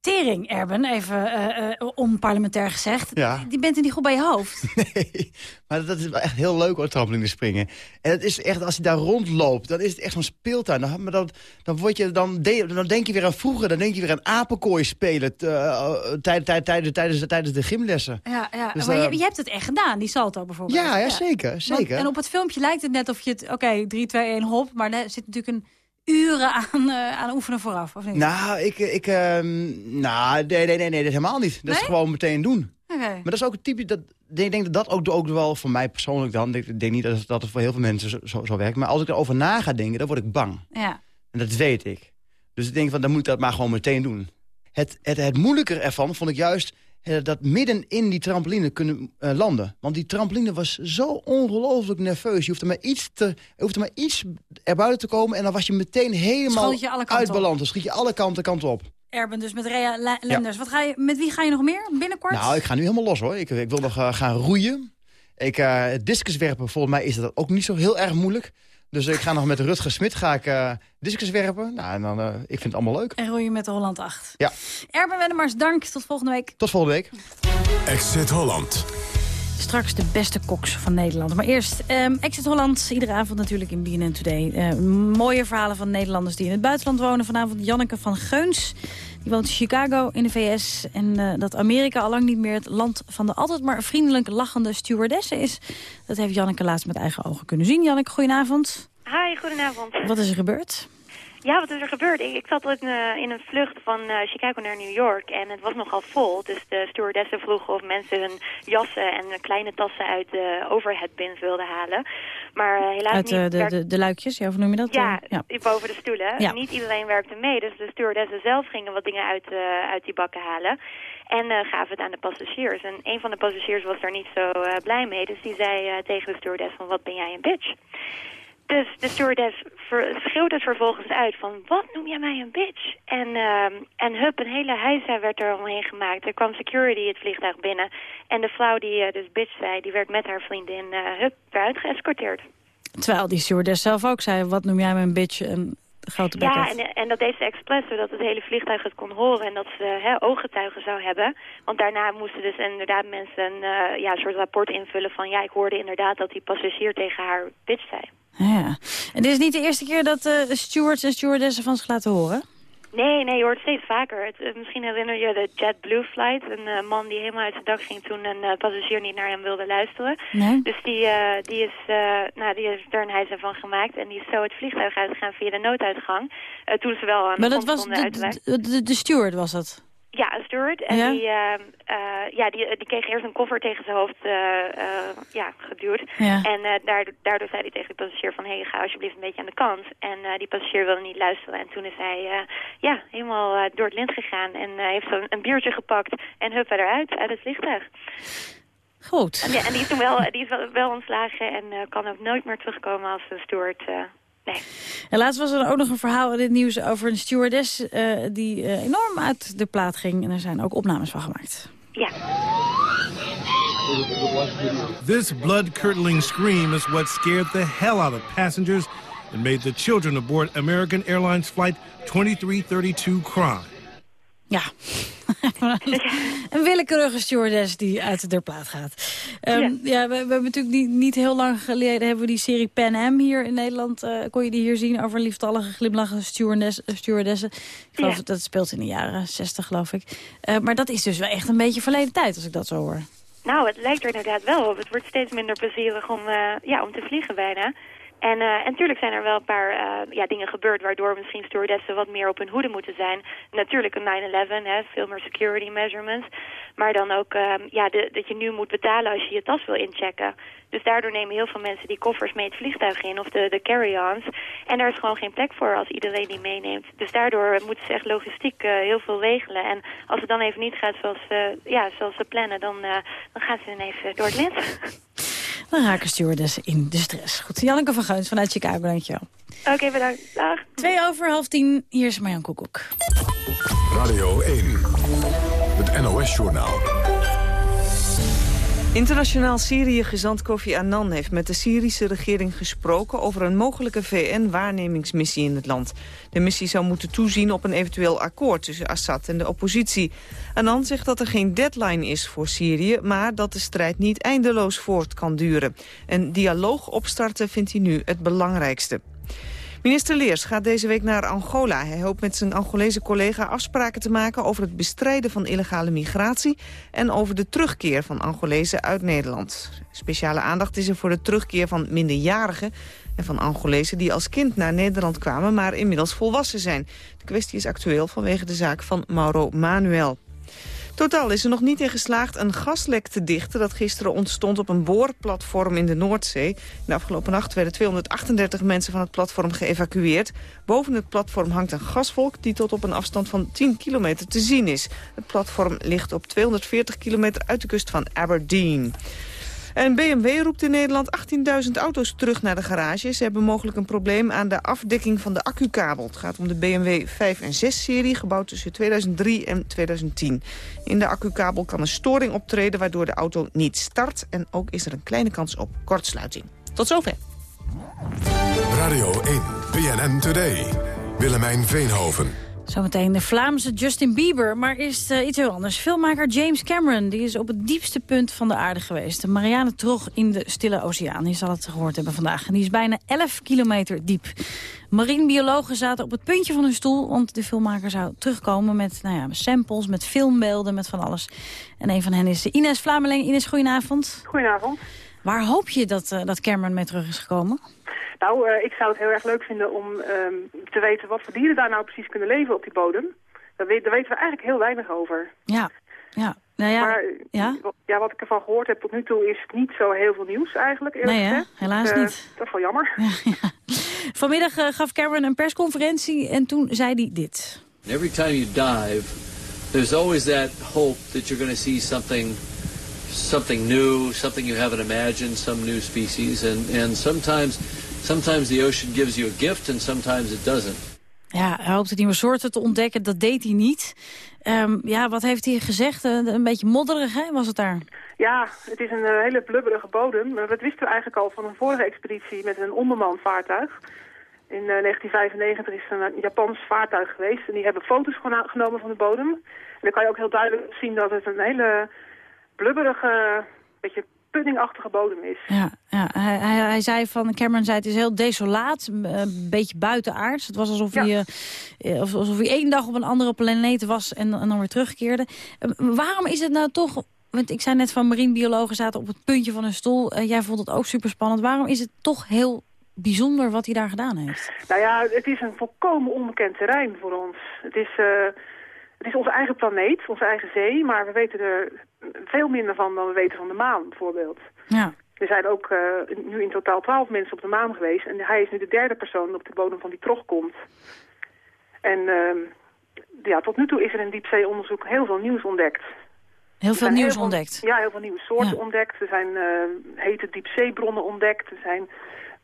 Tering, Erben, even eh, eh, onparlementair gezegd. Ja. Die bent er niet goed bij je hoofd. Maar dat is wel echt heel leuk hoor, trampoline springen. En het is echt, als je daar rondloopt, dan is het echt zo'n speeltuin. Dan, maar dan, dan, word je, dan, de- dan denk je weer aan vroeger. Dan denk je weer aan apenkooi spelen eh, eh, tijd- tijd- tijdens, tijdens, tijdens de gymlessen. Ja, ja. Dus, maar je, je hebt het echt gedaan, die salto bijvoorbeeld. Ja, ja, zeker, zeker. Want- en op het filmpje lijkt het net of je het... Oké, 3, 2, 1, hop. Maar er zit natuurlijk een uren aan, eh, aan oefenen vooraf, of niet? Nou, ik, ik, ehm, nou, nee, nee, nee, nee, dat is helemaal niet. Dat is gewoon meteen doen. Oké. Maar dat is ook het type, dat, ik denk dat dat ook, ook wel voor mij persoonlijk dan, ik denk niet dat, dat het voor heel veel mensen zo, zo, zo werkt, maar als ik erover na ga denken, dan word ik bang. Ja. En dat weet ik. Dus ik denk van, dan moet ik dat maar gewoon meteen doen. Het, het, het moeilijker ervan vond ik juist dat midden in die trampoline kunnen eh, landen. Want die trampoline was zo ongelooflijk nerveus. Je hoefde maar iets, te, je hoefde maar iets erbuiten te komen en dan was je meteen helemaal je uit balans. Dan schiet je alle kanten, kanten op. Erben dus met Rea Le- Lenders. Wat ga je, met wie ga je nog meer binnenkort? Nou, ik ga nu helemaal los hoor. Ik, ik wil nog eh, gaan roeien. Ik, eh discuswerpen, volgens mij is dat ook niet zo heel erg moeilijk. Dus ik ga nog met Rutger Smit ga ik, eh discus werpen. Nou, en dan, eh, ik vind het allemaal leuk. En roeien met de Holland 8. Ja, Erben Wennemars, dank. Tot volgende week. tot volgende week. Exit Holland. Straks de beste koks van Nederland. Maar eerst ehm, Exit Holland, iedere avond natuurlijk in BNN Today. Eh, mooie verhalen van Nederlanders die in het buitenland wonen. Vanavond Janneke van Geuns. Die woont in Chicago in de VS. En eh, dat Amerika al lang niet meer het land van de altijd maar vriendelijk lachende stewardessen is. Dat heeft Janneke laatst met eigen ogen kunnen zien. Janneke, goedenavond. Hi, goedenavond. Wat is er gebeurd? Ja, wat is er gebeurd? Ik, ik zat in, eh, in een vlucht van eh, Chicago naar New York en het was nogal vol. Dus de stewardessen vroegen of mensen hun jassen en kleine tassen uit de overhead bins wilden halen. Maar eh, helaas Uit niet. eh, de, de, de luikjes, ja, hoe noem je dat? ja, Eh, ja. boven de stoelen. Ja. Niet iedereen werkte mee, dus de stewardessen zelf gingen wat dingen uit, eh, uit die bakken halen. En eh, gaven het aan de passagiers. En een van de passagiers was daar niet zo eh, blij mee, dus die zei eh, tegen de stewardess van wat ben jij een bitch. Dus de stewardess schreeuwde het vervolgens uit van wat noem jij mij een bitch? En, ehm, en hup, een hele heisa werd er omheen gemaakt. Er kwam security het vliegtuig binnen. En de vrouw die eh, dus bitch zei, die werd met haar vriendin uh, hup eruit geëscorteerd. Terwijl die stewardess zelf ook zei, wat noem jij een bitch, een grote bek Ja, en, en dat deed ze expres, zodat het hele vliegtuig het kon horen en dat ze hè, ooggetuigen zou hebben. Want daarna moesten dus inderdaad mensen een eh, ja, soort rapport invullen van... ja, ik hoorde inderdaad dat die passagier tegen haar bitch zei. Ja. En dit is niet de eerste keer dat eh stewards en stewardessen van zich laten horen? Nee, nee, je hoort het steeds vaker. Het, eh, misschien herinner je de JetBlue flight. Een eh, man die helemaal uit zijn dak ging toen een eh, passagier niet naar hem wilde luisteren. Nee. Dus die, die, is, nou, die is er een hijs van gemaakt. En die is zo het vliegtuig uitgegaan via de nooduitgang. Toen ze wel aan de Maar dat grond was de, de, de, de steward was dat? En Ja? die, ehm, eh, ja, die, die kreeg eerst een koffer tegen zijn hoofd eh, eh, ja, geduwd. Ja. En daardoor, daardoor zei hij tegen de passagier van... hé, hey, ga alsjeblieft een beetje aan de kant. En die passagier wilde niet luisteren. En toen is hij ja, helemaal door het lint gegaan. En heeft zo'n een biertje gepakt. En hup eruit, uit het vliegtuig. Goed. En, die- en die is toen wel, die is wel, wel ontslagen en kan ook nooit meer terugkomen als een steward. Nee. En laatst was er ook nog een verhaal in het nieuws over een stewardess... eh, die eh, enorm uit de plaat ging. En er zijn ook opnames van gemaakt. Ja. This blood-curdling scream is what scared the hell out of passengers and made the children aboard American Airlines Flight 2332 cry. Ja. een willekeurige stewardess die uit de plaat gaat. Ehm, ja. we, we hebben natuurlijk niet, niet heel lang geleden hebben we die serie Pan Am hier in Nederland. eh, kon je die hier zien over lieftallige glimlachende stewardess, stewardessen. Ik geloof Ja. dat dat speelt in de jaren 60 geloof ik. Eh, maar dat is dus wel echt een beetje verleden tijd als ik dat zo hoor. Nou, het lijkt er inderdaad wel op. Het wordt steeds minder plezierig om, eh, ja, om te vliegen bijna. En, eh, natuurlijk zijn er wel een paar eh, ja, dingen gebeurd... waardoor misschien stewardessen wat meer op hun hoede moeten zijn. Natuurlijk een 9-11, hè, veel meer security measurements. Maar dan ook ehm, ja, de, dat je nu moet betalen als je je tas wil inchecken. Dus daardoor nemen heel veel mensen die koffers mee het vliegtuig in... of de, de carry-ons. En daar is gewoon geen plek voor als iedereen die meeneemt. Dus daardoor moeten ze echt logistiek eh, heel veel regelen. En als het dan even niet gaat zoals, ja, zoals ze plannen... Dan, dan gaan ze eh, door het lint. Dan raken stewardessen in de stress. Goed, Janneke van Geuns vanuit Chicago, dankjewel. Oké, bedankt. Dag. Twee over half tien, hier is Marjan Koekoek. Radio 1. Het NOS-journaal. Internationaal Syrië-gezant Kofi Annan heeft met de Syrische regering gesproken over een mogelijke VN-waarnemingsmissie in het land. De missie zou moeten toezien op een eventueel akkoord tussen Assad en de oppositie. Annan zegt dat er geen deadline is voor Syrië, maar dat de strijd niet eindeloos voort kan duren. Een dialoog opstarten vindt hij nu het belangrijkste. Minister Leers gaat deze week naar Angola. Hij hoopt met zijn Angolese collega afspraken te maken over het bestrijden van illegale migratie en over de terugkeer van Angolezen uit Nederland. Speciale aandacht is er voor de terugkeer van minderjarigen en van Angolezen die als kind naar Nederland kwamen, maar inmiddels volwassen zijn. De kwestie is actueel vanwege de zaak van Mauro Manuel. Totaal is er nog niet in geslaagd een gaslek te dichten... dat gisteren ontstond op een boorplatform in de Noordzee. In de afgelopen nacht werden 238 mensen van het platform geëvacueerd. Boven het platform hangt een gasvolk die tot op een afstand van 10 kilometer te zien is. Het platform ligt op 240 kilometer uit de kust van Aberdeen. En BMW roept in Nederland 18.000 auto's terug naar de garage. Ze hebben mogelijk een probleem aan de afdekking van de accukabel. Het gaat om de BMW 5 en 6-serie, gebouwd tussen 2003 en 2010. In de accukabel kan een storing optreden waardoor de auto niet start. En ook is er een kleine kans op kortsluiting. Tot zover. Radio 1. BNN Today. Willemijn Veenhoven. Zometeen de Vlaamse Justin Bieber, maar eerst uh, iets heel anders. Filmmaker James Cameron die is op het diepste punt van de aarde geweest. De Marianne Trog in de Stille Oceaan. Je zal het gehoord hebben vandaag. En die is bijna 11 kilometer diep. Marinebiologen zaten op het puntje van hun stoel... want de filmmaker zou terugkomen met nou ja, samples, met filmbeelden, met van alles. En een van hen is Ines Vlameling. Ines, goedenavond. Goedenavond. Waar hoop je dat, uh, dat Cameron mee terug is gekomen? Nou, uh, ik zou het heel erg leuk vinden om um, te weten wat voor dieren daar nou precies kunnen leven op die bodem. Daar, weet, daar weten we eigenlijk heel weinig over. Ja, ja. Nou ja, maar ja? Wat, ja, wat ik ervan gehoord heb tot nu toe is niet zo heel veel nieuws eigenlijk. Nee, helaas uh, niet. Dat is wel jammer. Ja, ja. Vanmiddag uh, gaf Cameron een persconferentie en toen zei hij dit. Every time you dive, there's always that hope that you're going to see something something new, something you haven't imagined, some new species. And, and sometimes, sometimes the ocean gives you a gift and sometimes it doesn't. Ja, hij hoopte nieuwe soorten te ontdekken. Dat deed hij niet. Um, ja, wat heeft hij gezegd? Een, een beetje modderig, hè? Was het daar? Ja, het is een uh, hele blubberige bodem. Dat wisten we eigenlijk al van een vorige expeditie met een onbemand vaartuig. In uh, 1995 is er een Japans vaartuig geweest. En die hebben foto's genomen van de bodem. En dan kan je ook heel duidelijk zien dat het een hele blubberige, beetje puddingachtige bodem is. Ja, ja. Hij, hij, hij, zei van, Cameron zei het is heel desolaat, een beetje buitenaards. Het was alsof, ja. hij, uh, alsof hij één dag op een andere planeet was en, en dan weer terugkeerde. Waarom is het nou toch, want ik zei net van marinebiologen zaten op het puntje van hun stoel. Uh, jij vond het ook super spannend. Waarom is het toch heel bijzonder wat hij daar gedaan heeft? Nou ja, het is een volkomen onbekend terrein voor ons. Het is... Het is onze eigen planeet, onze eigen zee, maar we weten er veel minder van dan we weten van de maan bijvoorbeeld. Ja. Er zijn ook uh, nu in totaal twaalf mensen op de maan geweest en hij is nu de derde persoon die op de bodem van die trog komt. En uh, ja, tot nu toe is er in diepzeeonderzoek heel veel nieuws ontdekt. Heel veel nieuws heel ontdekt? Ja, heel veel nieuwe soorten ja. ontdekt. Er zijn uh, hete diepzeebronnen ontdekt. Er zijn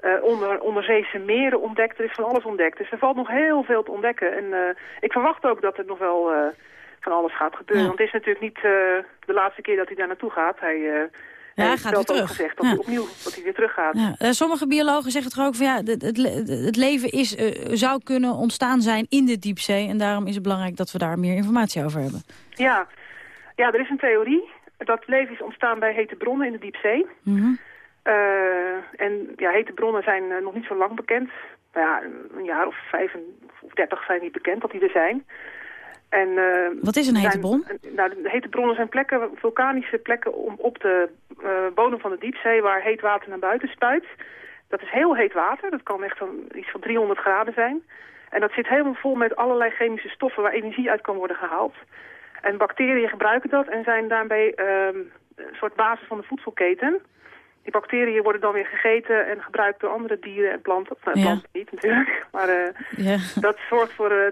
uh, onder, onderzeese meren ontdekt. Er is van alles ontdekt. Dus er valt nog heel veel te ontdekken. En ik verwacht ook dat er nog wel van alles gaat gebeuren. Ja. Want het is natuurlijk niet de laatste keer dat hij daar naartoe gaat. Hij, ja, hij gaat weer terug. ook gezegd dat ja. hij opnieuw dat hij weer terug gaat. Ja. sommige biologen zeggen toch ook van ja, het, het, het leven is, zou kunnen ontstaan zijn in de diepzee. En daarom is het belangrijk dat we daar meer informatie over hebben. Ja, ja er is een theorie. Dat leven is ontstaan bij hete bronnen in de diepzee. Mm -hmm. Uh, en ja, hete bronnen zijn nog niet zo lang bekend. Nou ja, een jaar of 35 zijn niet bekend dat die er zijn. En, uh, Wat is een hete zijn, bron? Nou, de hete bronnen zijn plekken, vulkanische plekken om, op de bodem van de diepzee waar heet water naar buiten spuit. Dat is heel heet water, dat kan echt iets van 300 graden zijn. En dat zit helemaal vol met allerlei chemische stoffen waar energie uit kan worden gehaald. En bacteriën gebruiken dat en zijn daarbij een soort basis van de voedselketen. Die bacteriën worden dan weer gegeten en gebruikt door andere dieren en planten. Nou, Ja. planten niet natuurlijk, maar uh, Ja. dat zorgt voor uh,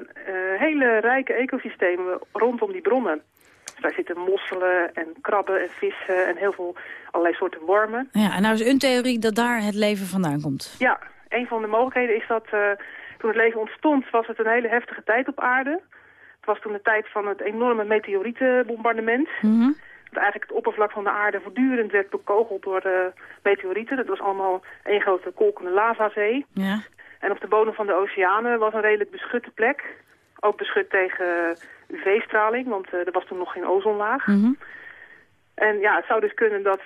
hele rijke ecosystemen rondom die bronnen. Dus daar zitten mosselen en krabben en vissen en heel veel allerlei soorten wormen. Ja, en nou is een theorie dat daar het leven vandaan komt. Ja, een van de mogelijkheden is dat uh, toen het leven ontstond was het een hele heftige tijd op aarde. Het was toen de tijd van het enorme meteorietenbombardement. Mm -hmm. Eigenlijk het oppervlak van de aarde voortdurend werd bekogeld door de meteorieten. Dat was allemaal één grote kolkende lavazee. Ja. En op de bodem van de oceanen was een redelijk beschutte plek. Ook beschut tegen UV-straling, want uh, er was toen nog geen ozonlaag. Mm -hmm. En ja, het zou dus kunnen dat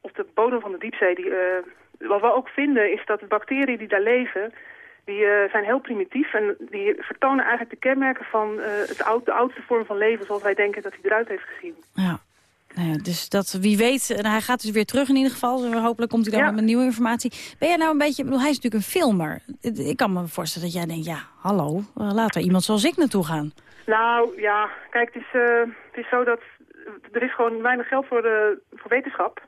op de bodem van de diepzee... Die, uh, wat we ook vinden is dat de bacteriën die daar leven... die uh, zijn heel primitief en die vertonen eigenlijk de kenmerken van het oud, de oudste vorm van leven... zoals wij denken dat hij eruit heeft gezien. Ja. Nou ja, dus dat, wie weet, hij gaat dus weer terug in ieder geval. Hopelijk komt hij dan ja. met nieuwe informatie. Ben jij nou een beetje, bedoel, hij is natuurlijk een filmer. Ik kan me voorstellen dat jij denkt, ja, hallo, laat er iemand zoals ik naartoe gaan. Nou, ja, kijk, het is, uh, het is zo dat er is gewoon weinig geld voor, de, voor wetenschap.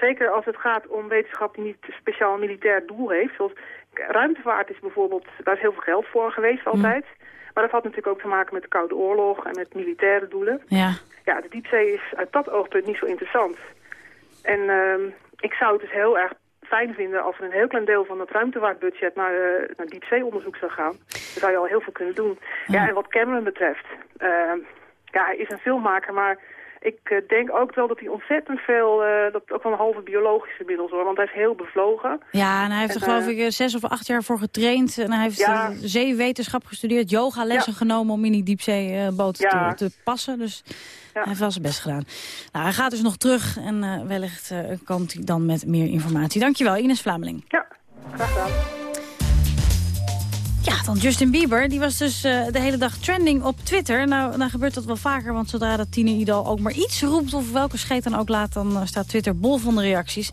Zeker als het gaat om wetenschap die niet speciaal militair doel heeft. Zoals ruimtevaart is bijvoorbeeld, daar is heel veel geld voor geweest altijd. Mm. Maar dat had natuurlijk ook te maken met de Koude Oorlog en met militaire doelen. Ja. Ja, de diepzee is uit dat oogpunt niet zo interessant. En uh, ik zou het dus heel erg fijn vinden als er een heel klein deel van het ruimtevaartbudget naar, uh, naar diepzeeonderzoek zou gaan. Dan zou je al heel veel kunnen doen. Ja, ja en wat Cameron betreft, uh, ja, hij is een filmmaker, maar ik uh, denk ook wel dat hij ontzettend veel, uh, dat ook wel een halve biologische middels hoor, want hij is heel bevlogen. Ja, en hij heeft en, er geloof ik zes of acht jaar voor getraind. En hij heeft ja. zeewetenschap gestudeerd, yogalessen ja. genomen om in die diepzeeboot ja. te, te, passen. Dus hij heeft wel zijn best gedaan. Nou, hij gaat dus nog terug en uh, wellicht komt hij dan met meer informatie. Dankjewel, Ines Vlameling. Ja, graag gedaan. Ja, dan Justin Bieber. Die was dus uh, de hele dag trending op Twitter. Nou, nou gebeurt dat wel vaker, want zodra dat tieneridol ook maar iets roept... of welke scheet dan ook laat, dan uh, staat Twitter bol van de reacties.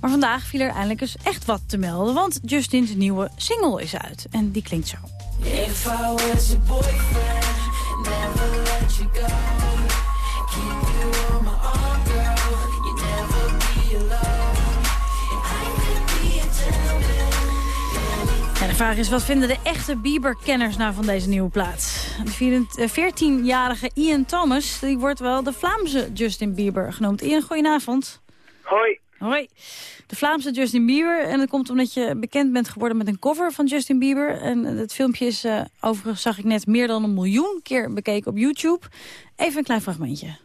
Maar vandaag viel er eindelijk eens echt wat te melden, want Justin's nieuwe single is uit. En die klinkt zo. Never let you go. Vraag is, wat vinden de echte Bieber-kenners nou van deze nieuwe plaat? De 14-jarige Ian Thomas, die wordt wel de Vlaamse Justin Bieber genoemd. Ian, goedenavond. Hoi. Hoi. De Vlaamse Justin Bieber. En dat komt omdat je bekend bent geworden met een cover van Justin Bieber. En het filmpje is uh, overigens, zag ik net, meer dan een miljoen keer bekeken op YouTube. Even een klein fragmentje.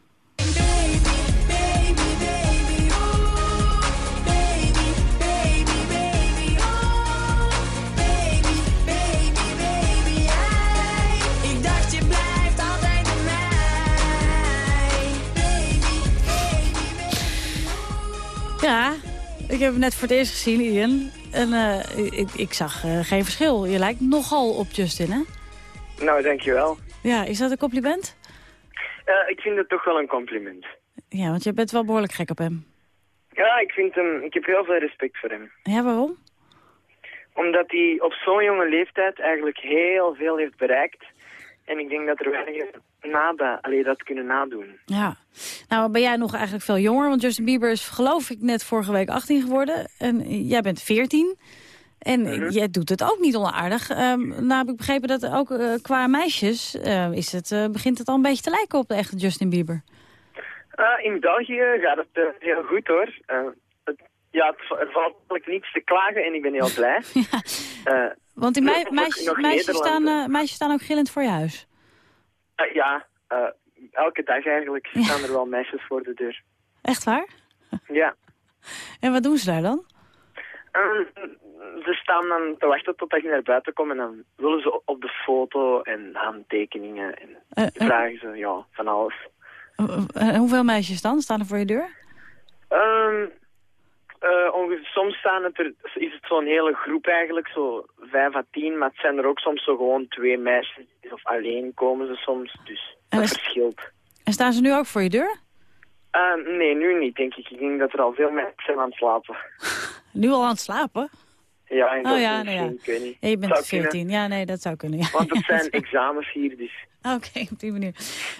Ik heb hem net voor het eerst gezien, Ian. En uh, ik, ik, zag uh, geen verschil. Je lijkt nogal op Justin, hè? Nou, dankjewel. Ja, is dat een compliment? Uh, ik vind het toch wel een compliment. Ja, want je bent wel behoorlijk gek op hem. Ja, ik, vind hem, ik heb heel veel respect voor hem. Ja, waarom? Omdat hij op zo'n jonge leeftijd eigenlijk heel veel heeft bereikt. En ik denk dat er weinig nada, allee, dat kunnen nadoen. Ja. Nou, ben jij nog eigenlijk veel jonger? Want Justin Bieber is, geloof ik, net vorige week 18 geworden. En jij bent 14. En Mhm. jij doet het ook niet onaardig. Um, nou heb ik begrepen dat ook uh, qua meisjes... Uh, is het, uh, begint het al een beetje te lijken op de echte Justin Bieber. In België gaat het heel goed, hoor. Het, ja, het, er valt eigenlijk niets te klagen en ik ben heel blij. ja. Want die mei meisjes, meisjes, staan, uh, meisjes staan ook gillend voor je huis. Uh, ja, elke dag eigenlijk Ja. staan er wel meisjes voor de deur. Echt waar? Ja. En wat doen ze daar dan? Um, ze staan dan te wachten totdat je naar buiten komt en dan willen ze op de foto en handtekeningen en Eh, eh. vragen ze ja, van alles. Hoeveel meisjes dan staan er voor je deur? Um, uh, ongeveer, soms staan het er, is het zo'n hele groep eigenlijk, zo vijf à tien, maar het zijn er ook soms zo gewoon twee meisjes, of alleen komen ze soms, dus En dat is- verschilt. En staan ze nu ook voor je deur? Uh, nee, nu niet, denk ik. Ik denk dat er al veel mensen zijn aan het slapen. Nu al aan het slapen? Ja, Oh ja, nou ja. ik weet niet. Ja, je bent Zou kunnen. 14. Ja, nee, dat zou kunnen. Ja. Want het zijn examens hier, dus... Oké, op die manier.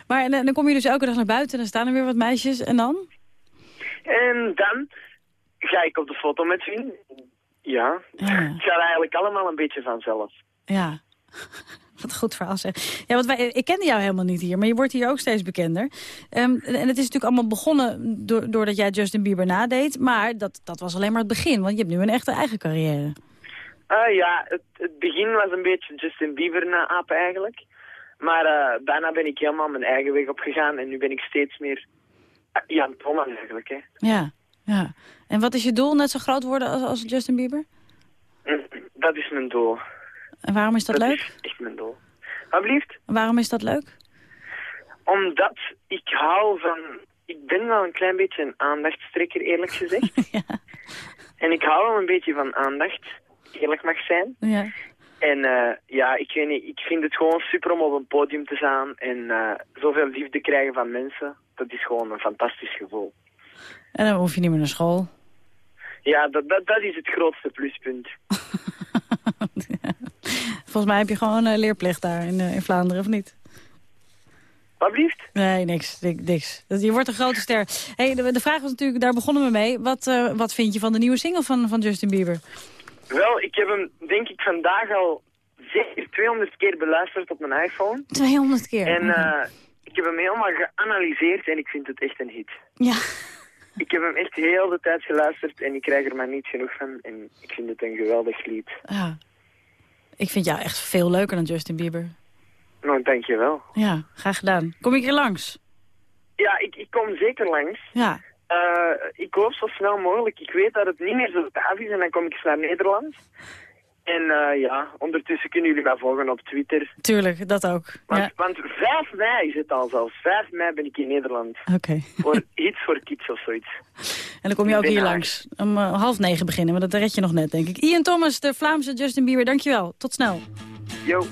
Maar en, dan kom je dus elke dag naar buiten en dan staan er weer wat meisjes. En dan? En dan ga ik op de foto met vrienden. Ja, Ja. het gaat eigenlijk allemaal een beetje vanzelf. Ja. Wat een goed verhaal zeg. Ja, want wij, ik kende jou helemaal niet hier, maar je wordt hier ook steeds bekender. Ehm, en het is natuurlijk allemaal begonnen door, doordat jij Justin Bieber nadeed. Maar dat, dat was alleen maar het begin, want je hebt nu een echte eigen carrière. Ah ja, het, het begin was een beetje Justin Bieber na eigenlijk. Maar eh, daarna ben ik helemaal mijn eigen weg opgegaan en nu ben ik steeds meer uh, Jan Thomas eigenlijk. Hè. Ja, ja. En wat is je doel? Net zo groot worden als, als Justin Bieber? Dat is mijn doel. En waarom is dat, leuk? is echt mijn doel. Alsjeblieft. Waarom is dat leuk? Omdat ik hou van... Ik ben wel een klein beetje een aandachtstrekker, eerlijk gezegd. En ik hou wel een beetje van aandacht, eerlijk mag zijn. Ja. En eh, ja, ik weet niet, ik vind het gewoon super om op een podium te staan en eh, zoveel liefde krijgen van mensen. Dat is gewoon een fantastisch gevoel. En dan hoef je niet meer naar school. Ja, dat, dat, dat is het grootste pluspunt. Volgens mij heb je gewoon een leerplicht daar in, eh, in Vlaanderen, of niet? Alsjeblieft. Nee, niks. nik- niks. Je wordt een grote ster. Hey, de, de vraag was natuurlijk, daar begonnen we mee. Wat, eh, wat vind je van de nieuwe single van, van Justin Bieber? Wel, ik heb hem denk ik vandaag al zeker 200 keer beluisterd op mijn iPhone. 200 keer? En eh, ik heb hem helemaal geanalyseerd en ik vind het echt een hit. Ja. Ik heb hem echt heel de tijd geluisterd en ik krijg er maar niet genoeg van. En ik vind het een geweldig lied. Ja. Ik vind jou echt veel leuker dan Justin Bieber. Nou, dankjewel. Ja, graag gedaan. Kom ik hier langs? Ja, ik, ik kom zeker langs. Ja. Eh, ik hoop zo snel mogelijk. Ik weet dat het niet meer zo gaaf is en dan kom ik eens naar Nederland. En eh, ja, ondertussen kunnen jullie mij volgen op Twitter. Tuurlijk, dat ook. Want, Ja. want 5 mei is het al zelfs. 5 mei ben ik in Nederland. Oké. Voor iets voor kids of zoiets. En dan kom je ook hier langs. Om eh, half negen beginnen, maar dat red je nog net, denk ik. Ian Thomas, de Vlaamse Justin Bieber, dankjewel. Tot snel. Yo.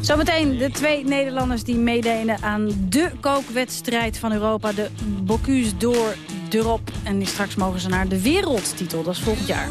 Zometeen de twee Nederlanders die meededen aan de kookwedstrijd van Europa. De Bocuse d'Or d'Europe. En straks mogen ze naar de wereldtitel. Dat is volgend jaar.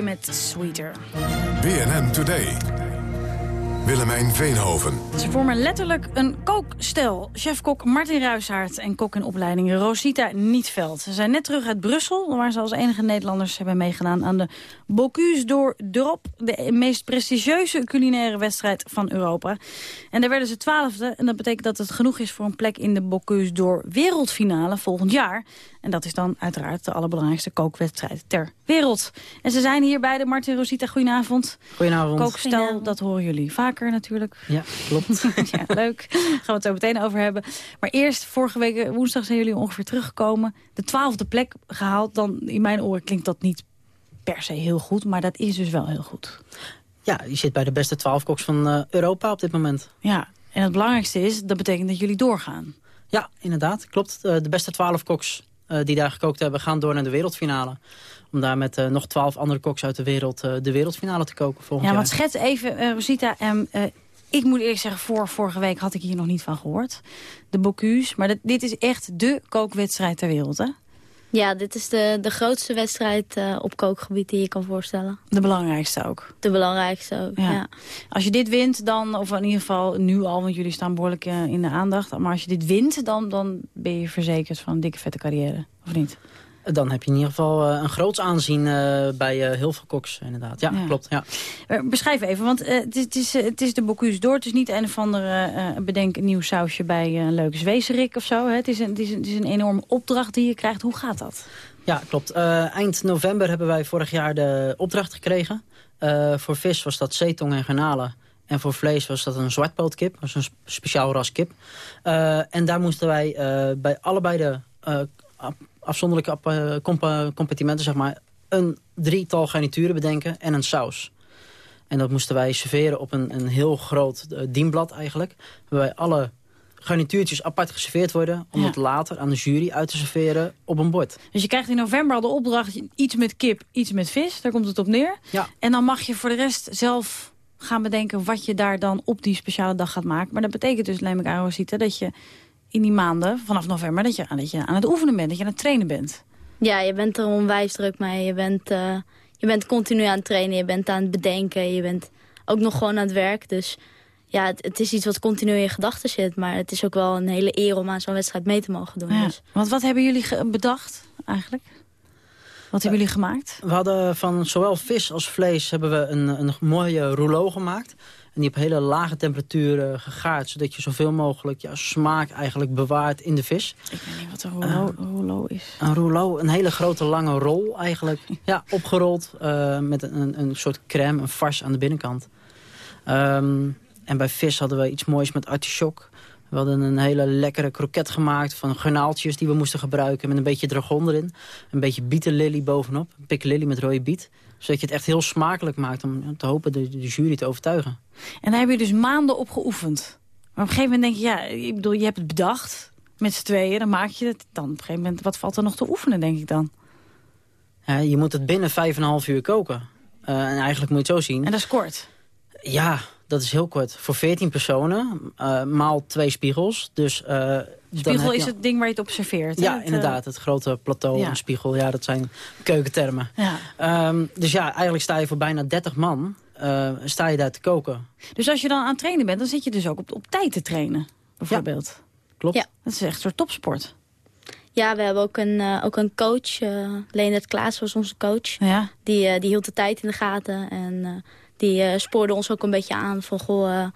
Met Sweeter. BNN Today. Willemijn Veenhoven. Ze vormen letterlijk een kookstel. Chefkok Martin Ruishaard en kok in opleiding Rosita Nietveld. Ze zijn net terug uit Brussel, waar ze als enige Nederlanders hebben meegedaan aan de Bocuse d'Or d'Europe. De meest prestigieuze culinaire wedstrijd van Europa. En daar werden ze twaalfde. En dat betekent dat het genoeg is voor een plek in de Bocuse d'Or wereldfinale volgend jaar. En dat is dan uiteraard de allerbelangrijkste kookwedstrijd ter wereld. En ze zijn hier bij de Martin Rosita. Goedenavond. Goedenavond. Kookstel, dat horen jullie vaker natuurlijk. Ja, klopt. ja, leuk. Gaan we het zo meteen over hebben. Maar eerst, vorige week eh, woensdag zijn jullie ongeveer teruggekomen. De twaalfde plek gehaald. Dan in mijn oren klinkt dat niet per se heel goed. Maar dat is dus wel heel goed. Ja, je zit bij de beste twaalf koks van eh, Europa op dit moment. Ja, en het belangrijkste is, dat betekent dat jullie doorgaan. Ja, inderdaad, klopt. Eh, de beste twaalf koks die daar gekookt hebben gaan door naar de wereldfinale. Om daar met eh, nog twaalf andere koks uit de wereld eh, de wereldfinale te koken volgend Ja, jaar. want schets even, eh, Rosita. en eh, ik moet eerlijk zeggen, voor vorige week had ik hier nog niet van gehoord. De Bocuse. Maar dit is echt de kookwedstrijd ter wereld, hè? Ja, dit is de, de grootste wedstrijd eh, op kookgebied die je kan voorstellen. De belangrijkste ook. De belangrijkste ook, ja. Ja. Als je dit wint, dan, of in ieder geval nu al, want jullie staan behoorlijk eh, in de aandacht. Maar als je dit wint, dan, dan ben je verzekerd van een dikke vette carrière. Of niet? Dan heb je in ieder geval eh, een groots aanzien eh, bij eh, heel veel koks, inderdaad. Ja, Ja. klopt. Ja. Beschrijf even, want het, is, het, is, het is de Bocuse d'Or. Het is niet een of andere eh, bedenk een nieuw sausje bij een leuke zwezerik of zo. Hè? Het, is een, het, is een, het is een enorme opdracht die je krijgt. Hoe gaat dat? Ja, klopt. Eind november hebben wij vorig jaar de opdracht gekregen. Voor vis was dat zeetong en garnalen. En voor vlees was dat een zwartpootkip. Dat was een sp- speciaal ras kip. En daar moesten wij bij allebei de afzonderlijke ap- eh, compa- compartimenten... zeg maar, een drietal garnituren bedenken en een saus. En dat moesten wij serveren op een, een heel groot eh, dienblad eigenlijk. Waarbij alle garnituurtjes apart geserveerd worden... om Ja. het later aan de jury uit te serveren op een bord. Dus je krijgt in november al de opdracht, iets met kip, iets met vis. Daar komt het op neer. Ja. En dan mag je voor de rest zelf gaan bedenken wat je daar dan op die speciale dag gaat maken. Maar dat betekent dus, neem ik aan, Rosita, dat je in die maanden, vanaf november, dat je, dat je aan het oefenen bent, dat je aan het trainen bent. Ja, je bent er onwijs druk mee. Je bent, eh, je bent continu aan het trainen, je bent aan het bedenken. Je bent ook nog gewoon aan het werk. Dus ja, het, het is iets wat continu in je gedachten zit. Maar het is ook wel een hele eer om aan zo'n wedstrijd mee te mogen doen. Ja. Dus. Want wat hebben jullie bedacht eigenlijk? Wat hebben jullie gemaakt? We hadden van zowel vis als vlees hebben we een, een mooie rouleau gemaakt. En die op hele lage temperaturen gegaard. Zodat je zoveel mogelijk ja, smaak eigenlijk bewaart in de vis. Ik weet niet wat een rouleau, rouleau is. Een rouleau, een hele grote lange rol eigenlijk. Ja, opgerold eh, met een, een soort crème, een farce aan de binnenkant. Ehm, en bij vis hadden we iets moois met artichok. We hadden een hele lekkere kroket gemaakt van garnaaltjes die we moesten gebruiken. Met een beetje dragon erin. Een beetje bietenlilly bovenop. Een met rode biet. Zodat je het echt heel smakelijk maakt om te hopen de, de jury te overtuigen. En daar heb je dus maanden op geoefend. Maar op een gegeven moment denk je, ja, ik bedoel, je hebt het bedacht. Met z'n tweeën, dan maak je het. Dan op een gegeven moment, wat valt er nog te oefenen, denk ik dan? Ja, je moet het binnen 5,5 uur koken. Eh, en eigenlijk moet je het zo zien. En dat is kort? Ja, dat is heel kort. Voor 14 personen, eh, maal twee spiegels. Dus, eh, dan Spiegel is je- het ding waar je het observeert. Ja, Het, inderdaad. Het grote plateau ja. en spiegel. Ja, dat zijn keukentermen. Ja. Ehm, dus ja, eigenlijk sta je voor bijna 30 man. eh, sta je daar te koken. Dus als je dan aan het trainen bent, dan zit je dus ook op, op tijd te trainen. Bijvoorbeeld. Klopt. Ja. Dat is echt een soort topsport. Ja, we hebben ook een, eh, ook een coach. eh Leendert Klaas was onze coach. Ja. Die, eh, die hield de tijd in de gaten. En eh, die eh, spoorde ons ook een beetje aan van... Goh,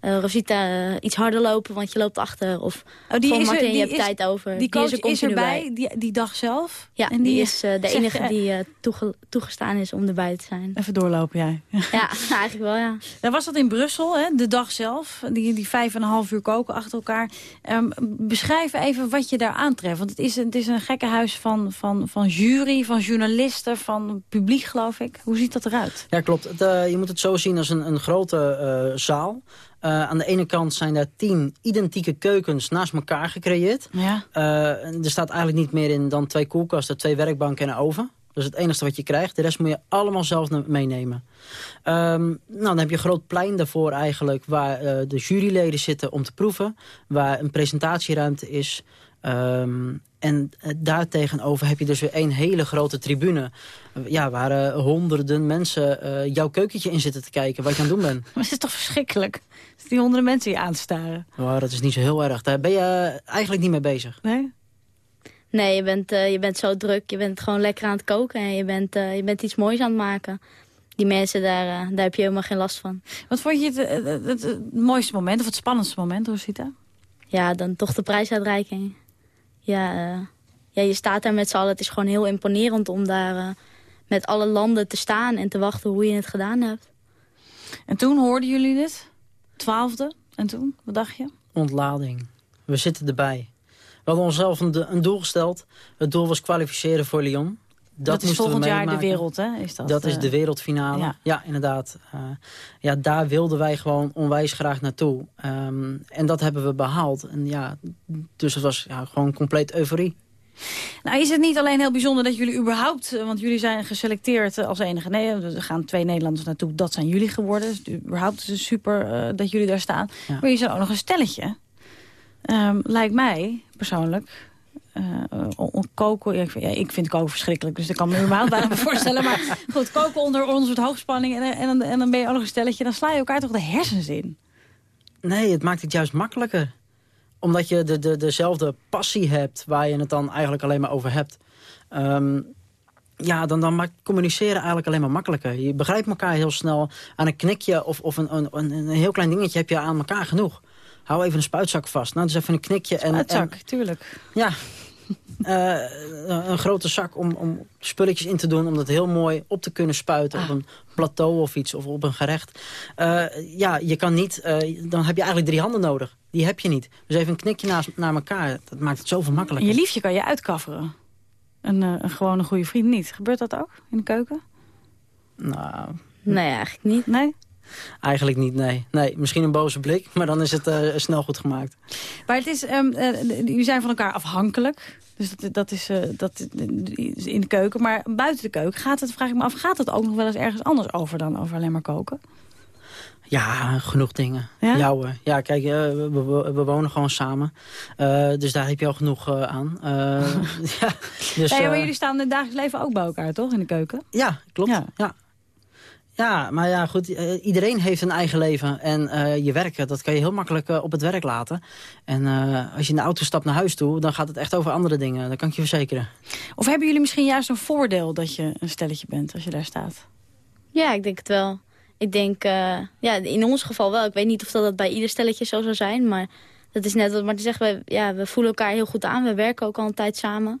eh, eh, Rosita, eh, iets harder lopen, want je loopt achter. Of Oh, die er- Martin, die je hebt is- tijd over. Die coach er is, continu erbij bij. die, die dag zelf. Ja, en die, is eh, de enige die eh, toege- toegestaan is om erbij te zijn. Even doorlopen jij. Ja, eigenlijk wel, ja. Dan was dat in Brussel, hè, de dag zelf. Die, die vijf en een half uur koken achter elkaar. Ehm, beschrijf even wat je daar aantreft. Want het is, het is een gekkenhuis van, van, van jury, van journalisten, van publiek, geloof ik. Hoe ziet dat eruit? Ja, klopt. Het, eh, je moet het zo zien als een, een grote eh, zaal. Eh, aan de ene kant zijn daar tien identieke keukens naast elkaar gecreëerd. Ja. Eh, er staat eigenlijk niet meer in dan twee koelkasten, twee werkbanken en een oven. Dat is het enige wat je krijgt. De rest moet je allemaal zelf meenemen. Ehm, nou, dan heb je een groot plein daarvoor eigenlijk... waar eh, de juryleden zitten om te proeven. Waar een presentatieruimte is. Ehm, en uh, daartegenover heb je dus weer één hele grote tribune. Ja, waar uh, honderden mensen uh, jouw keukentje in zitten te kijken. Wat je aan het doen bent. Maar het is toch verschrikkelijk? Die honderden mensen je aanstaren. Oh, dat is niet zo heel erg. Daar ben je eigenlijk niet mee bezig. Nee? Nee, je bent, uh, je bent zo druk. Je bent gewoon lekker aan het koken. En je bent, uh, je bent iets moois aan het maken. Die mensen, daar, uh, daar heb je helemaal geen last van. Wat vond je het, het, het, het mooiste moment of het spannendste moment, Rosita? Ja, dan toch de prijsuitreiking. Ja, uh, ja je staat daar met z'n allen. Het is gewoon heel imponerend om daar uh, met alle landen te staan... en te wachten hoe je het gedaan hebt. En toen hoorden jullie dit? Twaalfde. En toen? Wat dacht je? Ontlading. We zitten erbij. We hadden onszelf een, een doel gesteld. Het doel was kwalificeren voor Lyon. Dat, is volgend jaar de wereld, hè? Is dat, dat is de wereldfinale. Ja, ja inderdaad. Uh, ja, daar wilden wij gewoon onwijs graag naartoe. Um, en dat hebben we behaald. En ja, dus het was ja, gewoon compleet euforie. Nou, is het niet alleen heel bijzonder dat jullie überhaupt... want jullie zijn geselecteerd als enige... nee, er gaan twee Nederlanders naartoe, dat zijn jullie geworden. Dus überhaupt is het super uh, dat jullie daar staan. Ja. Maar je zijn ook nog een stelletje. Um, lijkt mij, persoonlijk... Uh, koken, ja, ik, vind, ja, ik vind koken verschrikkelijk, dus dat kan me überhaupt bijna voorstellen. Maar goed, koken onder, onder soort hoogspanning en, en, dan ben je ook nog een stelletje. Dan sla je elkaar toch de hersens in? Nee, het maakt het juist makkelijker. Omdat je de, de, dezelfde passie hebt waar je het dan eigenlijk alleen maar over hebt. Um, ja, dan, dan maakt communiceren eigenlijk alleen maar makkelijker. Je begrijpt elkaar heel snel. Aan een knikje of, of een, een, een heel klein dingetje heb je aan elkaar genoeg. Hou even een spuitzak vast. Nou, dus even een knikje. En, spuitzak, en, tuurlijk. Ja, uh, een grote zak om, om spulletjes in te doen... om dat heel mooi op te kunnen spuiten ah. op een plateau of iets... of op een gerecht. Uh, ja, je kan niet... Uh, dan heb je eigenlijk drie handen nodig. Die heb je niet. Dus even een knikje naast, naar elkaar. Dat maakt het zoveel makkelijker. Je liefje kan je uitkafferen. Een, een gewone goede vriend niet. Gebeurt dat ook in de keuken? Nou... Nee, eigenlijk niet. Nee? Eigenlijk niet, nee. nee. Misschien een boze blik, maar dan is het uh, snel goed gemaakt. Maar het is, um, uh, jullie zijn van elkaar afhankelijk. Dus dat, dat, is, uh, dat is in de keuken. Maar buiten de keuken gaat het, vraag ik me af, gaat het ook nog wel eens ergens anders over dan over alleen maar koken? Ja, genoeg dingen. Ja, ja kijk, we, we, we, wonen gewoon samen. Uh, dus daar heb je al genoeg uh, aan. Uh, ja, dus, maar jullie staan in het dagelijks leven ook bij elkaar, toch? In de keuken? Ja, klopt. Ja. ja. Ja, maar ja, goed, eh, iedereen heeft een eigen leven. En eh, je werken, dat kan je heel makkelijk eh, op het werk laten. En eh, als je in de auto stapt naar huis toe, dan gaat het echt over andere dingen. Dat kan ik je verzekeren. Of hebben jullie misschien juist een voordeel dat je een stelletje bent als je daar staat? Ja, ik denk het wel. Ik denk, eh, ja, in ons geval wel. Ik weet niet of dat, dat bij ieder stelletje zo zou zijn. Maar dat is net wat Martin zegt. We, ja, we voelen elkaar heel goed aan. We werken ook al een tijd samen.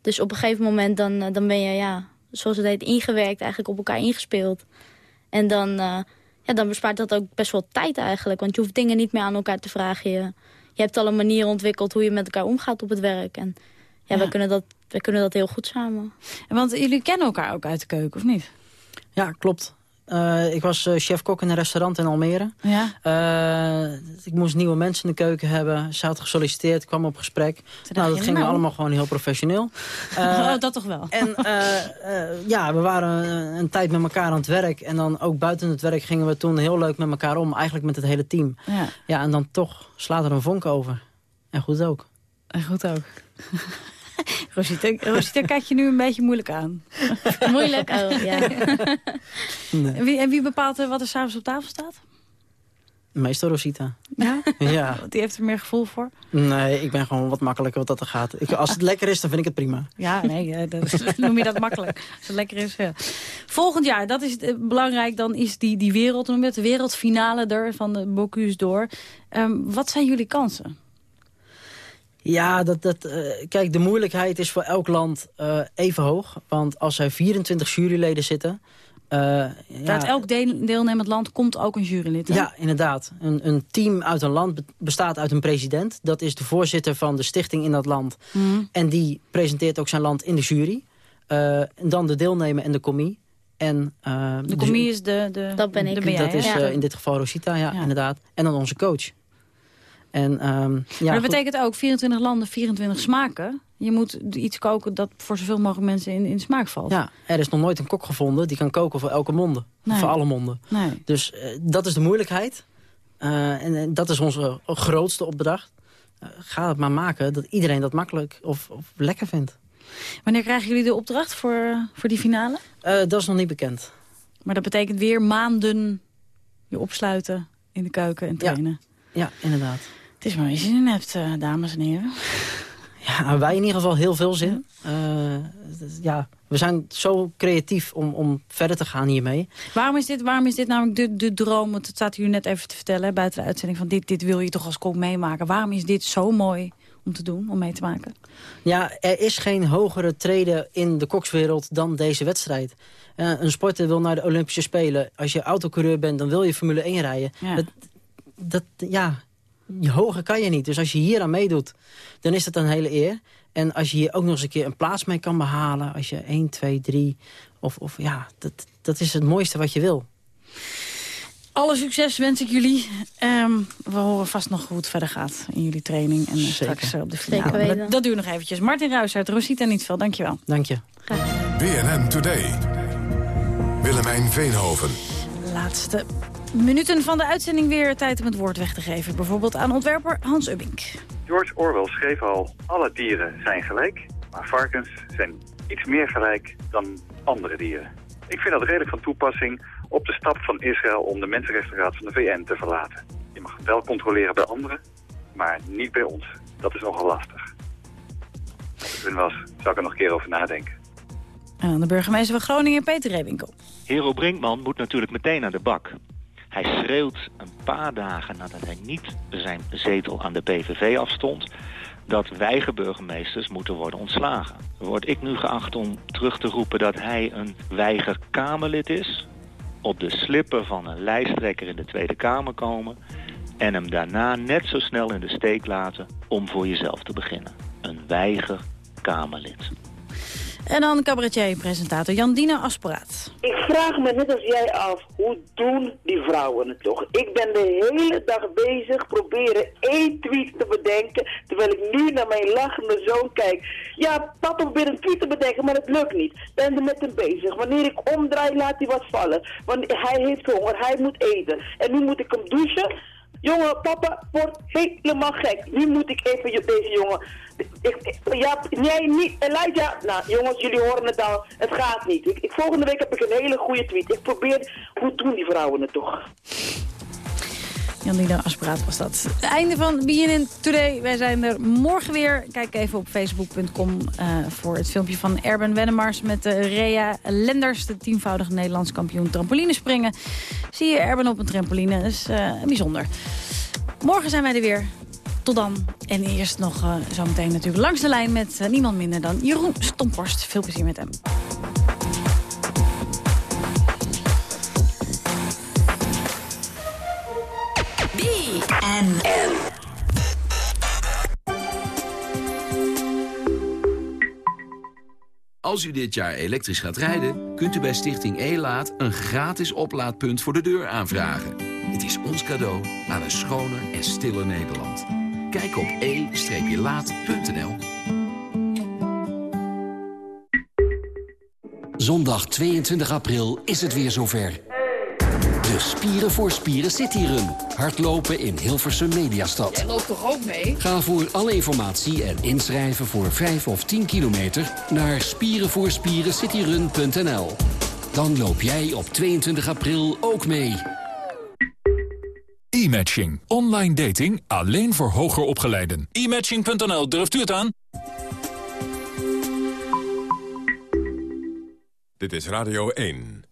Dus op een gegeven moment dan, dan ben je, ja, zoals het heet, ingewerkt. Eigenlijk op elkaar ingespeeld. En dan, eh, ja, dan bespaart dat ook best wel tijd eigenlijk. Want je hoeft dingen niet meer aan elkaar te vragen. Je, je hebt al een manier ontwikkeld hoe je met elkaar omgaat op het werk. En ja, Ja. We, kunnen dat, we kunnen dat heel goed samen. En want jullie kennen elkaar ook uit de keuken, of niet? Ja, klopt. Eh, ik was eh, chef-kok in een restaurant in Almere. Ja. Eh, ik moest nieuwe mensen in de keuken hebben. Ze had gesolliciteerd, kwam op gesprek. Nou, dat ging nou. allemaal gewoon heel professioneel. Oh, dat toch wel. En ja, we waren een, een tijd met elkaar aan het werk. En dan ook buiten het werk gingen we toen heel leuk met elkaar om. Eigenlijk met het hele team. Ja. Ja, en dan toch slaat er een vonk over. En goed ook. En goed ook. Rosita, Rosita kijkt je nu een beetje moeilijk aan. Moeilijk? Oh, ja. En, wie, en wie bepaalt eh, wat er s'avonds op tafel staat? Meestal Rosita. Ja? Ja. Die heeft er meer gevoel voor. Nee, ik ben gewoon wat makkelijker wat dat er gaat. Ik, als het lekker is, dan vind ik het prima. Ja, nee, eh, dat, noem je dat makkelijk. Als het lekker is, ja. Volgend jaar, dat is eh, belangrijk, dan is die, die wereld, noem je het, de wereldfinale er van de Bocuse d'Or. Ehm, wat zijn jullie kansen? Ja, dat, dat, eh, kijk, de moeilijkheid is voor elk land eh, even hoog. Want als er 24 juryleden zitten... eh, Uit elk deel- deelnemend land komt ook een jurylid. hè? Ja, inderdaad. Een, een team uit een land be- bestaat uit een president. Dat is de voorzitter van de stichting in dat land. Mhm. En die presenteert ook zijn land in de jury. Eh, en dan de deelnemer en de commie. En, eh, De commie is de... de Dat ben ik. de dat is eh, in dit geval Rosita, ja, Ja. inderdaad. En dan onze coach. En, ehm, ja, maar dat goed. betekent ook 24 landen, 24 smaken. Je moet iets koken dat voor zoveel mogelijk mensen in, in smaak valt. Ja, er is nog nooit een kok gevonden die kan koken voor elke monden. Nee. Voor alle monden. Nee. Dus eh, dat is de moeilijkheid. Eh, en, en dat is onze grootste opdracht. Eh, ga het maar maken dat iedereen dat makkelijk of, of lekker vindt. Wanneer krijgen jullie de opdracht voor, voor die finale? Dat is nog niet bekend. Maar dat betekent weer maanden je opsluiten in de keuken en trainen. Ja, inderdaad. Het is maar je zin in hebt, eh, dames en heren. Ja, wij in ieder geval heel veel zin. Eh, dus ja, we zijn zo creatief om, om verder te gaan hiermee. Waarom is dit, waarom is dit namelijk de, de droom? Want het staat u net even te vertellen buiten de uitzending. Van dit, dit wil je toch als kok meemaken. Waarom is dit zo mooi om te doen, om mee te maken? Ja, er is geen hogere treden in de kokswereld dan deze wedstrijd. Eh, een sporter wil naar de Olympische Spelen. Als je autocoureur bent, dan wil je Formule 1 rijden. Ja. Dat, dat, ja, hoger kan je niet. Dus als je hier aan meedoet, dan is dat een hele eer. En als je hier ook nog eens een keer een plaats mee kan behalen... als je 1, 2, 3... Of, of ja, dat, dat is het mooiste wat je wil. Alle succes wens ik jullie. Ehm, we horen vast nog hoe het verder gaat in jullie training. En eh, straks eh, op de finale. Zeker weten. Dat, dat duurt nog eventjes. Martin Ruijs uit Rosita Nietveld, dankjewel. Dank je. BNN Today. Willemijn Veenhoven. Laatste minuten van de uitzending weer tijd om het woord weg te geven. Bijvoorbeeld aan ontwerper Hans Ubbink. George Orwell schreef al, alle dieren zijn gelijk, maar varkens zijn iets meer gelijk dan andere dieren. Ik vind dat redelijk van toepassing op de stap van Israël om de Mensenrechtenraad van de VN te verlaten. Je mag het wel controleren bij anderen, maar niet bij ons. Dat is nogal lastig. Als ik hun was, zou ik er nog een keer over nadenken. En dan de burgemeester van Groningen, Peter Rewinkel. Hero Brinkman moet natuurlijk meteen aan de bak. Hij schreeuwt een paar dagen nadat hij niet zijn zetel aan de PVV afstond... dat weigerburgemeesters moeten worden ontslagen. Word ik nu geacht om terug te roepen dat hij een weigerkamerlid is... op de slippen van een lijsttrekker in de Tweede Kamer komen... en hem daarna net zo snel in de steek laten om voor jezelf te beginnen. Een weigerkamerlid. En dan cabaretier-presentator Jandina Asperaat. Ik vraag me net als jij af, hoe doen die vrouwen het toch? Ik ben de hele dag bezig, proberen één tweet te bedenken, terwijl ik nu naar mijn lachende zoon kijk. Ja, papa probeert een tweet te bedenken, maar het lukt niet. Ben er met hem bezig. Wanneer ik omdraai, laat hij wat vallen. Want hij heeft honger, hij moet eten. En nu moet ik hem douchen. Jongen, papa wordt helemaal gek. Nu moet ik even deze jongen... Ik, ja, nee, niet. Elijah, nou jongens, jullie horen het al. Het gaat niet. Ik- volgende week heb ik een hele goede tweet. Ik probeer... Hoe doen die vrouwen het toch? Jan Dino Aspraat was dat. Het einde van BNN Today. Wij zijn er morgen weer. Kijk even op facebook.com eh, voor het filmpje van Erben Wennemars... met eh, Rea Lenders, de tienvoudige Nederlands kampioen trampolinespringen. Zie je Erben op een trampoline. Dat is eh, bijzonder. Morgen zijn wij er weer. Tot dan. En eerst nog eh, zometeen natuurlijk langs de lijn... met niemand minder dan Jeroen Stomporst. Veel plezier met hem. Als u dit jaar elektrisch gaat rijden, kunt u bij Stichting E-Laat... een gratis oplaadpunt voor de deur aanvragen. Het is ons cadeau aan een schoner en stiller Nederland. Kijk op e-laat.nl. Zondag 22 april is het weer zover. De Spieren voor Spieren Cityrun. Hardlopen in Hilversum Mediastad. Jij loopt toch ook mee? Ga voor alle informatie en inschrijven voor 5 of 10 kilometer... naar spierenvoorspierencityrun.nl. Dan loop jij op 22 april ook mee. E-matching. Online dating alleen voor hoger opgeleiden. E-matching.nl, durft u het aan? Dit is Radio 1.